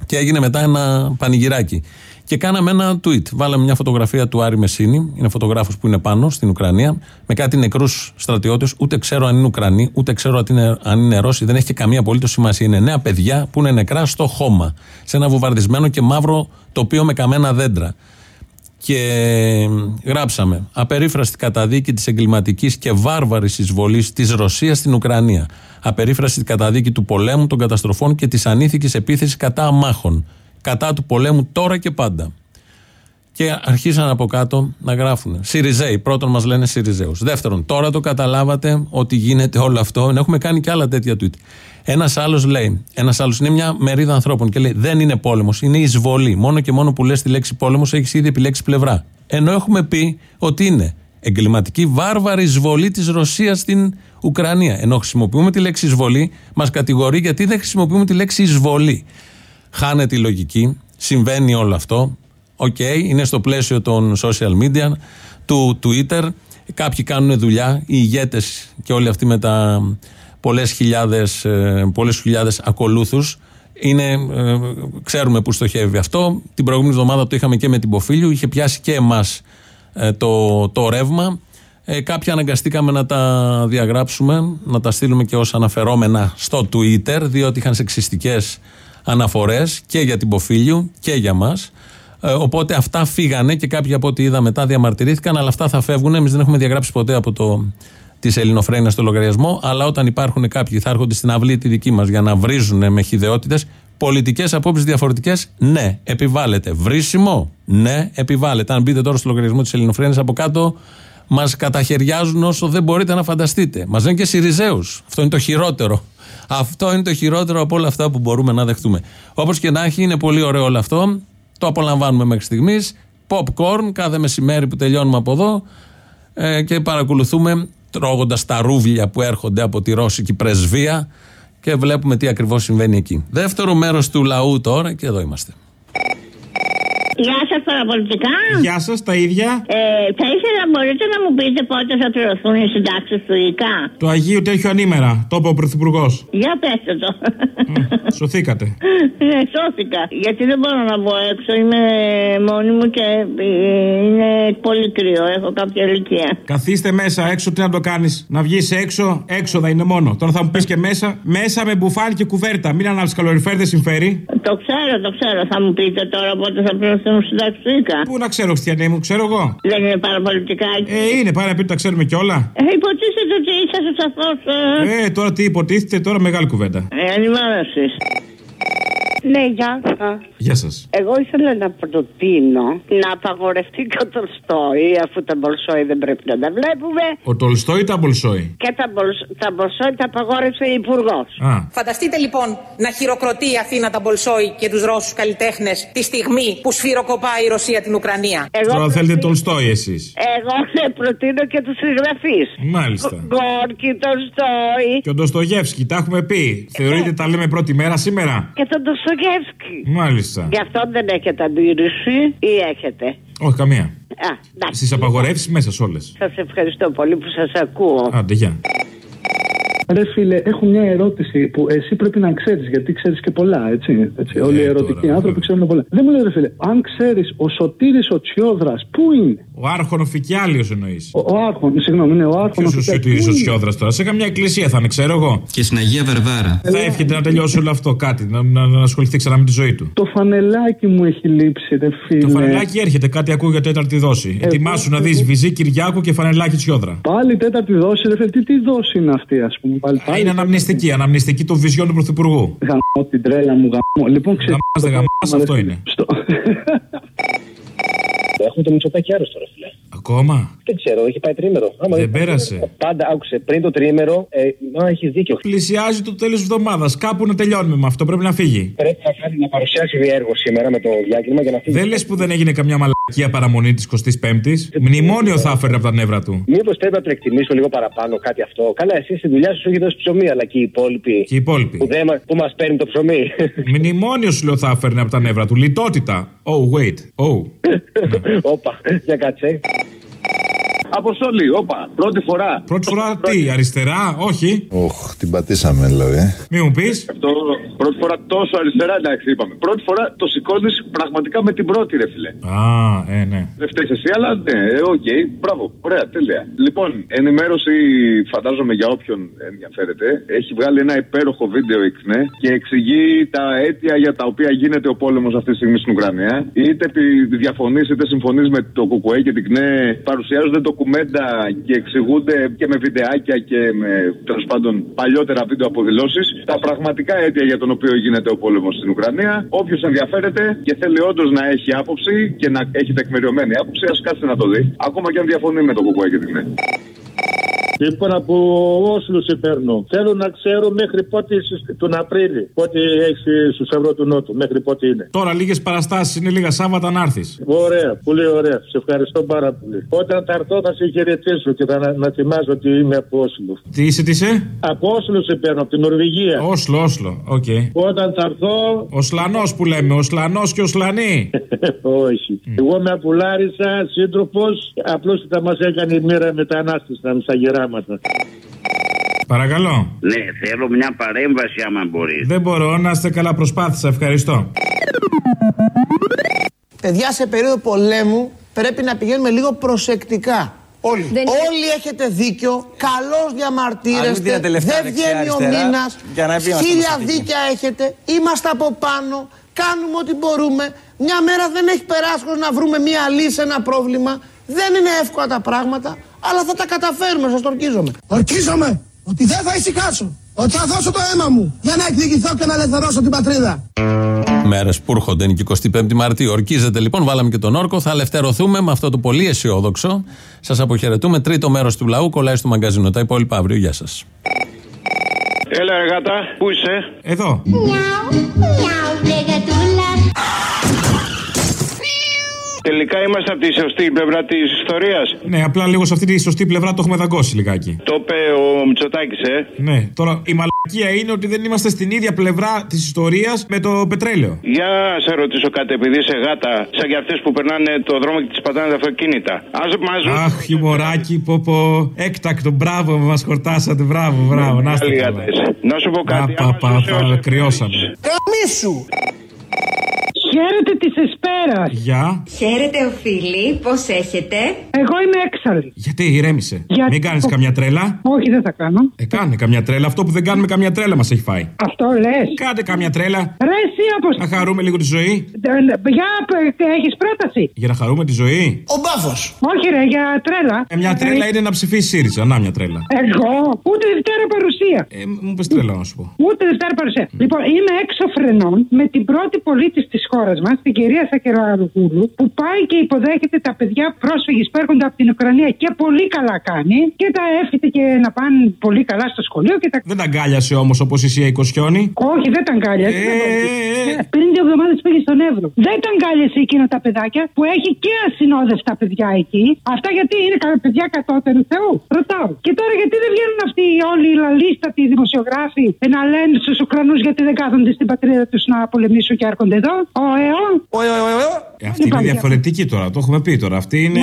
Και έγινε μετά ένα πανηγυράκι. Και κάναμε ένα tweet. Βάλαμε μια φωτογραφία του Άρη Μεσίνη, είναι φωτογράφος που είναι πάνω στην Ουκρανία, με κάτι νεκρούς στρατιώτες. Ούτε ξέρω αν είναι Ουκρανοί, ούτε ξέρω αν είναι Ρώσοι. Δεν έχει και καμία απολύτως σημασία. Είναι νέα παιδιά που είναι νεκρά στο χώμα. Σε ένα βουβαρδισμένο και μαύρο τοπίο με καμένα δέντρα. Και γράψαμε απερίφραστη καταδίκη της εγκληματικής και βάρβαρης εισβολής της Ρωσίας στην Ουκρανία. Απερίφραστη καταδίκη του πολέμου, των καταστροφών και της ανήθικης επίθεσης κατά αμάχων. Κατά του πολέμου τώρα και πάντα. Και αρχίσαν από κάτω να γράφουν. Σιριζέοι. Πρώτον, μας λένε Σιριζέους. Δεύτερον, τώρα το καταλάβατε ότι γίνεται όλο αυτό. Έχουμε κάνει και άλλα τέτοια tweet. Ένας άλλος λέει, ένας άλλος είναι μια μερίδα ανθρώπων και λέει: Δεν είναι πόλεμος, είναι εισβολή. Μόνο και μόνο που λες τη λέξη πόλεμος έχεις ήδη επιλέξει πλευρά. Ενώ έχουμε πει ότι είναι εγκληματική βάρβαρη εισβολή της Ρωσίας στην Ουκρανία. Ενώ χρησιμοποιούμε τη λέξη εισβολή, μας κατηγορεί γιατί δεν χρησιμοποιούμε τη λέξη εισβολή. Χάνεται η λογική, συμβαίνει όλο αυτό. Οκ, είναι στο πλαίσιο των social media, του Twitter. Κάποιοι κάνουν δουλειά, οι ηγέτες και όλοι αυτοί με τα πολλές χιλιάδες, ε, πολλές χιλιάδες ακολούθους είναι, ε, ξέρουμε που στοχεύει αυτό. Την προηγούμενη εβδομάδα το είχαμε και με την Μποφίλιου. Είχε πιάσει και εμάς ε, το, το ρεύμα. Ε, κάποια αναγκαστήκαμε να τα διαγράψουμε, να τα στείλουμε και ως αναφερόμενα στο Twitter, διότι είχαν σεξιστικές αναφορές και για την Ποφίλιο και για μας. οπότε αυτά φύγανε και κάποιοι από ό,τι είδα μετά διαμαρτυρήθηκαν, αλλά αυτά θα φεύγουν. Εμείς δεν έχουμε διαγράψει ποτέ από το τη Ελληνοφρένεια στο λογαριασμό, αλλά όταν υπάρχουν κάποιοι θα έρχονται στην αυλή τη δική μας για να βρίζουν με χιδεότητες, πολιτικές απόψεις διαφορετικές, ναι, επιβάλλεται. Βρίσιμο, ναι, επιβάλλεται. Αν μπείτε τώρα στο λογαριασμό της Ελληνοφρένεια από κάτω, μας καταχαιριάζουν όσο δεν μπορείτε να φανταστείτε. Μας λένε και Σιριζέους. Αυτό είναι το χειρότερο. Αυτό είναι το χειρότερο από όλα αυτά που μπορούμε να δεχτούμε. Όπως και να έχει, είναι πολύ ωραίο όλο αυτό. Το απολαμβάνουμε μέχρι στιγμής. Popcorn κάθε μεσημέρι που τελειώνουμε από εδώ ε, και παρακολουθούμε τρώγοντας τα ρούβλια που έρχονται από τη ρώσικη πρεσβεία και βλέπουμε τι ακριβώς συμβαίνει εκεί. Δεύτερο μέρος του λαού τώρα και εδώ είμαστε. Γεια σας, παραπολιτικά. Γεια σας, τα ίδια. Ε, θα ήθελα, μπορείτε να μου πείτε πότε θα πληρωθούν οι συντάξεις του ΙΚΑ; Το Αγίου Τέτοιο Ανήμερα, το είπε ο Πρωθυπουργός. Για πέστε το. Σωθήκατε. Ναι, σώθηκα. Γιατί δεν μπορώ να βγω έξω. Είμαι μόνη μου και ε, είναι πολύ κρύο. Έχω κάποια ηλικία. Καθίστε μέσα, έξω τι να το κάνεις. Να βγεις έξω, έξοδα είναι μόνο. Τώρα θα μου πεις και μέσα, μέσα με μπουφάν και κουβέρτα. Μην ανάψεις καλοριφέρ, δεν συμφέρει. Το ξέρω, το ξέρω. Θα μου πείτε τώρα πότε θα πληρωθούν συντάξει του ΙΚΑ. Πού να ξέρω, Χριστιανή μου, ξέρω εγώ. Δεν είναι παραπολιτικά. Ε, είναι, πάρα πει τα ξέρουμε κιόλα. Ε, υποτίθεται ότι είσαι ο σταθμό. Ε... ε, τώρα τι υποτίθεται, τώρα μεγάλη κουβέντα. Ε, ενημέρωση. Ναι, γεια σας. Γεια σας. Εγώ ήθελα να προτείνω να απαγορευτεί και ο Τολστόι, αφού τα Μπολσόι δεν πρέπει να τα βλέπουμε. Ο Τολστόι ή τα Μπολσόι. Και τα, Μπολσ... τα Μπολσόι τα απαγόρευσε η υπουργός. Φανταστείτε λοιπόν να χειροκροτεί η Αθήνα τα Μπολσόι και τους Ρώσους καλλιτέχνες τη στιγμή που σφυροκοπάει η Ρωσία την Ουκρανία; Εγώ Τώρα θέλετε Τολστόη εσείς. Εγώ θα προτείνω και τους συγγραφείς. Μάλιστα. Γκόρκι, Τολστόη. Και ο Ντοστογεύσκι, τα έχουμε πει. Θεωρείτε τα λέμε πρώτη μέρα σήμερα; Και τον Ντοστογεύσκι. Μάλιστα. Γι' αυτό δεν έχετε αντίρρηση ή έχετε; Όχι, καμία. Α, Στις απαγορεύσεις μέσα σε όλες. Σας ευχαριστώ πολύ που σας ακούω. Άντε, γεια. Ρε φίλε, έχω μια ερώτηση που εσύ πρέπει να ξέρεις, γιατί ξέρεις και πολλά, έτσι. έτσι. Όλοι οι ερωτικοί τώρα, άνθρωποι ξέρουν πολλά. Δεν μου λέει, ρε φίλε, αν ξέρεις ο Σωτήρης ο Τσιόδρα, πού είναι; Ο Άρχον Φικιάλιος εννοείς. Ο, ο Άρχον, συγγνώμη, είναι ο Άρχον. Ποιος ο Σωτήρης ο Τσιόδρα τώρα, σε καμιά εκκλησία θα είναι, ξέρω εγώ. Και στην Αγία Βερβάρα. Θα εύχεται να τελειώσει όλο αυτό κάτι, να, να, να ασχοληθεί ξανά με τη ζωή του. Το φανελάκι μου έχει λείψει, ρε φίλε. Το φανελάκι έρχεται, κάτι ακούω για τέταρτη δόση. Ετοιμάσου να δεις βυζί Κυριάκου και φανελάκι Τσιόδρα. Πάλι τέταρτη δόση, ρε φίλε, τι, τι δόση είναι αυτή, ας πούμε; Πάλι, πάλι, Είναι αναμνηστική, αναμνηστική των βυζιών του Πρωθυπουργού. Γαμώ την τρέλα μου, γαμώ. Λοιπόν, ξέρει. Γαμάς δεν γαμάς, αυτό είναι. Έχουμε το Μητσοτάκι άρρωστο, ρε φίλε. Ακόμα; Δεν ξέρω, έχει πάει τρίμερο. Άμα Δεν πέρασε. Πάντα άκουσε πριν το τρίμερο, ε, μα έχει δίκιο. Πλησιάζει το τέλος εβδομάδας. Κάπου να τελειώνουμε με αυτό. Πρέπει να φύγει. Πρέπει να κάνει να παρουσιάσει έργο σήμερα με το διάκριμα για να φύγει. Δεν λες που δεν έγινε καμιά μαλακία παραμονή της 25η. Μνημόνιο θα έφερε από τα νεύρα του. Μήπως πρέπει να το εκτιμήσω λίγο παραπάνω κάτι αυτό. Καλά, εσύ στη δουλειά σου έχεις δώσει ψωμί, αλλά και οι υπόλοιποι. Και οι υπόλοιποι. Που, δεν μα- που μας παίρνει το ψωμί. Μνημόνιο σου λέω θα έφερνε από τα νεύρα του. Λιτότητα. Oh, wait. Oh. [LAUGHS] Όπα, για κάτσε. Αποστολή, όπα, πρώτη φορά. Πρώτη φορά τι, αριστερά, όχι. Οχ, την πατήσαμε δηλαδή. Μη μου πεις. Αυτό, πρώτη φορά τόσο αριστερά, εντάξει, είπαμε. Πρώτη φορά το σηκώνεις πραγματικά με την πρώτη, ρε φιλέ. Α, ε, ναι. Δεν φταίεις εσύ, αλλά ναι, ε, οκ, μπράβο, ωραία, τέλεια. Λοιπόν, ενημέρωση, φαντάζομαι για όποιον ενδιαφέρεται, έχει βγάλει ένα υπέροχο βίντεο η ΚΝΕ και εξηγεί τα αίτια για τα οποία γίνεται ο πόλεμος αυτή τη στιγμή στην Ουκρανία. Είτε διαφωνείς είτε συμφωνείς με το ΚΚΕ και την ΚΝΕ, παρουσιάζονται ντοκουμέντα και εξηγούνται και με βιντεάκια και με τέλος πάντων παλιότερα βίντεο αποδηλώσεις τα πραγματικά αίτια για τον οποίο γίνεται ο πόλεμος στην Ουκρανία. Όποιος ενδιαφέρεται και θέλει όντως να έχει άποψη και να έχει τεκμηριωμένη άποψη, ας κάτσει να το δει. Ακόμα και αν διαφωνεί με το ΚΚΕ και την ΚΝΕ. Λοιπόν, από Όσλους σε παίρνω. Θέλω να ξέρω μέχρι πότε είσαι τον Απρίλη. Πότε έχεις στου ευρώ του Νότου. Μέχρι πότε είναι. Τώρα λίγες παραστάσεις, είναι λίγα Σάββατα να έρθεις. Ωραία, πολύ ωραία. Σε ευχαριστώ πάρα πολύ. Όταν θα έρθω θα σε χαιρετήσω και θα να, να θυμάσαι ότι είμαι από Όσλου. Τι είσαι, τι είσαι; Από Όσλου σε παίρνω, από την Νορβηγία. Όσλο, Όσλο, οκ. Όταν θα έρθω. Ο Σλανό που λέμε, ο Σλανό και ο Σλανή. [LAUGHS] Όχι. Εγώ είμαι από Λάρισα, σύντροφος. Απλώς θα μας έκανε η μοίρα μετανάστε να στα γεράματα. Παρακαλώ. Ναι, θέλω μια παρέμβαση άμα μπορείς. Δεν μπορώ, να είστε καλά, προσπάθησα. Ευχαριστώ. Παιδιά, σε περίοδο πολέμου πρέπει να πηγαίνουμε λίγο προσεκτικά. Όλοι. Όλοι έχετε δίκιο. Καλώς Αν διαμαρτύρεστε. μην δίνετε λεφτά Δεν δεξιά, βγαίνει ο αριστερά, μήνας. για να πει είμαστε Χίλια προσεκτικοί. δίκια έχετε. Είμαστε από πάνω. Κάνουμε ό,τι μπορούμε. Μια μέρα δεν έχει περάσει χωρίς να βρούμε μια λύση σε ένα πρόβλημα. Δεν είναι εύκολα τα πράγματα, αλλά θα τα καταφέρουμε, σας το ορκίζομαι. Ορκίζομαι ότι δεν θα ησυχάσω. Ότι θα δώσω το αίμα μου για να εκδικηθώ και να ελευθερώσω την πατρίδα. Μέρες που έρχονται, είναι και 25η Μαρτίου. Ορκίζεται λοιπόν, βάλαμε και τον όρκο. Θα ελευθερωθούμε με αυτό το πολύ αισιόδοξο. Σας αποχαιρετούμε. Τρίτο μέρος του λαού κολλάει στο μαγκαζίνο. Τα υπόλοιπα αύριο. Γεια σας. Έλα, εργάτα, πού είσαι; Εδώ. Τελικά είμαστε από τη σωστή πλευρά της ιστορίας. Ναι, απλά λίγο σε αυτή τη σωστή πλευρά το έχουμε δαγκώσει λιγάκι. Το είπε ο Μητσοτάκης, ε. Ναι, τώρα η μαλακία είναι ότι δεν είμαστε στην ίδια πλευρά της ιστορίας με το πετρέλαιο. Για να σε ρωτήσω κάτι, επειδή είσαι γάτα, σαν και αυτές που περνάνε το δρόμο και τις πατάνε τα αυτοκίνητα. Α μας Αχ, χιουμοράκι, πω πω. Έκτακτο, μπράβο, μας χορτάσατε. Μπράβο, μπράβο. Να είστε Καλή καλά. γάτα είσαι. Να σου πω κάτι. Πα, πα, πα, κρυώσαμε. Καμίσου! Χαίρετε της Εσπέρας. Γεια. Χαίρετε, οφείλει. Πώς έχετε; Εγώ είμαι έξαλλη. Γιατί ηρέμησε. Γιατί- Μην κάνεις καμιά τρέλα. Όχι, δεν θα κάνω. Ε, κάνε καμιά τρέλα. Αυτό που δεν κάνουμε καμιά τρέλα μας έχει φάει. Αυτό λες. Κάντε καμιά τρέλα. Ρε, εσύ όπω. Να χαρούμε λίγο τη ζωή. Για, έχεις πρόταση; Για να χαρούμε τη ζωή. Ο μπάφος. Όχι, ρε, για τρέλα. Ε, μια τρέλα είναι να ψηφίσει ΣΥΡΙΖΑ. Να μια τρέλα. Εγώ; Ούτε Δευτέρα παρουσία. Ε, μου πες τρέλα να σου πω. Ούτε Δευτέρα παρουσία. Λοιπόν, είμαι έξω φρενών με την πρώτη πολίτης της χώρα μας, την κυρία Σακεραροπούλου, που πάει και υποδέχεται τα παιδιά πρόσφυγες που έρχονται από την Ουκρανία και πολύ καλά κάνει και τα εύχεται και να πάνε πολύ καλά στο σχολείο και τα. Δεν τα αγκάλιασε όμως όπως η Σία Οικοσιόνη. Όχι, δεν τα αγκάλιασε. Ε, Πριν δύο εβδομάδες πήγε στον Εύρο. Δεν τα αγκάλιασε εκείνα τα παιδάκια που έχει και ασυνόδευτα παιδιά εκεί. Αυτά γιατί είναι κα- παιδιά κατώτερου Θεού. Ρωτάω. Και τώρα γιατί δεν βγαίνουν αυτοί όλοι οι λαλίστατοι δημοσιογράφοι να λένε στους Ουκρανούς γιατί δεν κάθονται στην πατρίδα τους να πολεμήσουν και έρχονται εδώ; Ο ΕΟ. Ε, αυτή είναι διαφορετική τώρα. Το έχουμε πει τώρα. Αυτή είναι.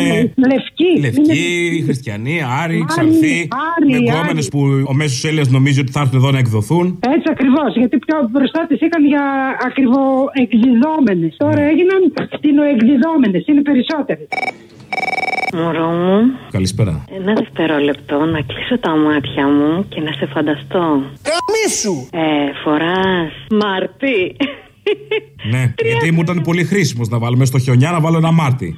Λευκή. Λευκή, χριστιανοί, Άρη, Άρη, Ξανθή. Άρη, Με γκόμενε Άρη. που ο μέσος Έλληνας νομίζει ότι θα έρθουν εδώ να εκδοθούν. Έτσι ακριβώς. Γιατί πιο μπροστά τις είχαν για ακριβοεκδιδόμενες. Τώρα έγιναν κτηνοεκδιδόμενε. Είναι περισσότερες. Μωρό μου, Καλησπέρα. ένα δευτερόλεπτο να κλείσω τα μάτια μου και να σε φανταστώ. Καμίσου! Ε, φοράς μαρτί. [LAUGHS] Ναι, [LAUGHS] γιατί μου ήταν πολύ χρήσιμος να βάλουμε στο χιονιά να βάλω ένα μάρτι.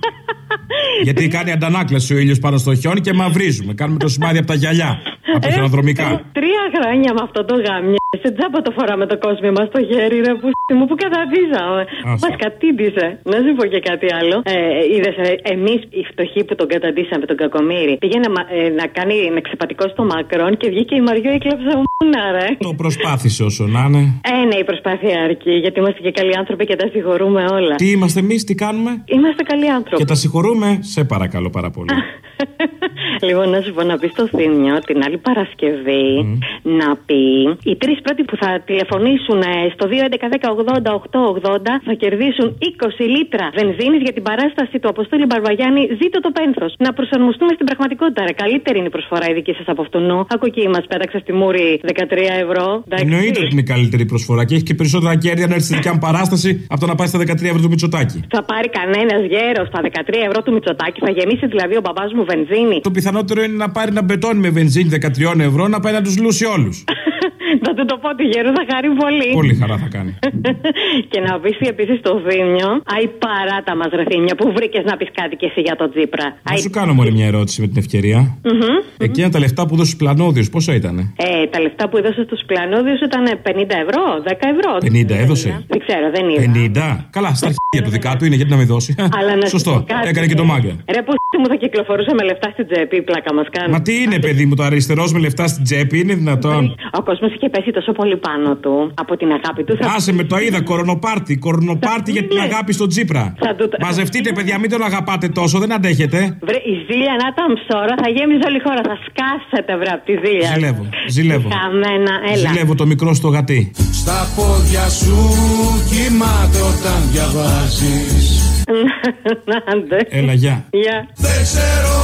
[LAUGHS] γιατί κάνει αντανάκλαση ο ήλιος πάνω στο χιόνι και μαυρίζουμε. Κάνουμε το σημάδι από τα γυαλιά. Από τα χειροδρομικά. Τρία χρόνια με αυτό το γάμιο. Σε τζάμπα το φοράμε το κόσμο μας στο χέρι, ρε που μου που καταδίζαμε. Άσε. Μας κατήντησε. Να σου πω και κάτι άλλο. Ε, Είδες, εμείς οι φτωχοί που τον καταντήσαμε, τον Κακομήρη, πήγαινε μα- ε, να κάνει εξεπατικό στο Μακρόν και βγήκε η Μαριό έκλαψε μούνα, ρε. Το προσπάθησε όσο να είναι. Ε, ναι, η προσπάθεια αρκεί, γιατί είμαστε και καλοί άνθρωποι και τα συγχωρούμε όλα. Τι είμαστε εμείς, τι κάνουμε; Είμαστε καλοί άνθρωποι. Και τα συγχωρούμε. Σε παρακαλώ πάρα πολύ. [LAUGHS] Λοιπόν, να σου πω να πεις στο Θήμιο την άλλη Παρασκευή να πει οι τρεις πρώτοι που θα τηλεφωνήσουν ε, στο 2.11.10.80.880 θα κερδίσουν 20 λίτρα βενζίνης για την παράσταση του Αποστόλη Μπαρβαγιάννη Ζήτω το πένθο. Να προσαρμοστούμε στην πραγματικότητα. Ρε. Καλύτερη είναι η προσφορά η δική σας από αυτού. Ακού εκεί μας πέταξε στη Μούρη 13 ευρώ. Εντάξει. Εννοείται ότι είναι η καλύτερη προσφορά και έχει και περισσότερα κέρδη αν έρθει στη δικιά μου παράσταση από το να πάει στα 13 ευρώ του Μητσοτάκη. Θα πάρει κανένας γέρος στα 13 ευρώ του Μητσοτάκη. Θα γεμίσει δηλαδή ο μπαμπάς μου βενζίνη. Το πιθανότερο είναι να πάρει ένα μπετόνι με βενζίνη 13 ευρώ να πάει να τους λούσει όλους. [LAUGHS] θα του το πω ότι γέρος θα χαρεί πολύ. Πολύ χαρά θα κάνει. [LAUGHS] και να πεις επίσης στο Δήμιο, αϊ παράτα μας ρε Θήμιο, που βρήκες να πεις κάτι και εσύ για τον Τζίπρα. Να σου κάνω μόνο μια ερώτηση με την ευκαιρία. Μμμ. Εκείνα τα λεφτά που δώσει στου πλανόδιου, πόσο ήταν. Ε, τα λεφτά που έδωσε στους πλανόδιου ήταν 50 ευρώ, 10 ευρώ. 50 έδωσε; Δεν ξέρω, δεν είδα. 50. Καλά, στα αρχεία του δικά του είναι, γιατί να μην δώσει; [LAUGHS] Αλλά να σου Σωστό. πω κάτι. Έκανε και το μάγκα. Ρε που μου θα κυκλοφορούσε με λεφτά στην τσέπη, η πλάκα μας κάνει. Μα τι είναι, παιδί μου, το αριστερός με λεφτά στην τσέπη, είναι δυνατόν; Ο κόσμος είχε πέσει τόσο πολύ πάνω του από την αγάπη του. Θα... Άσε με το είδα, κορονοπάρτι. Κορονοπάρτι για την αγάπη στον Τζίπρα. Θα του... Μαζευτείτε, παιδιά, μην τον αγαπάτε τόσο, δεν αντέχετε. Βρε, η ζήλια να ήταν ψώρα, θα γέμιζε όλη η χώρα. Θα σκάσετε, βρε, από τη ζήλια. Ζηλεύω, ζηλεύω. Χαμένα, έλα. Ζηλεύω το μικρό στο γατί. Στα πόδια σου κοιμάται όταν διαβάζεις Άντε. Έλα, γεια. Γεια. Δεν ξέρω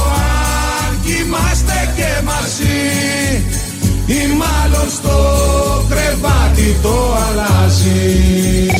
αν κοιμάστε και μαζί ή μάλλον στο κρεβάτι το αλλάζεις.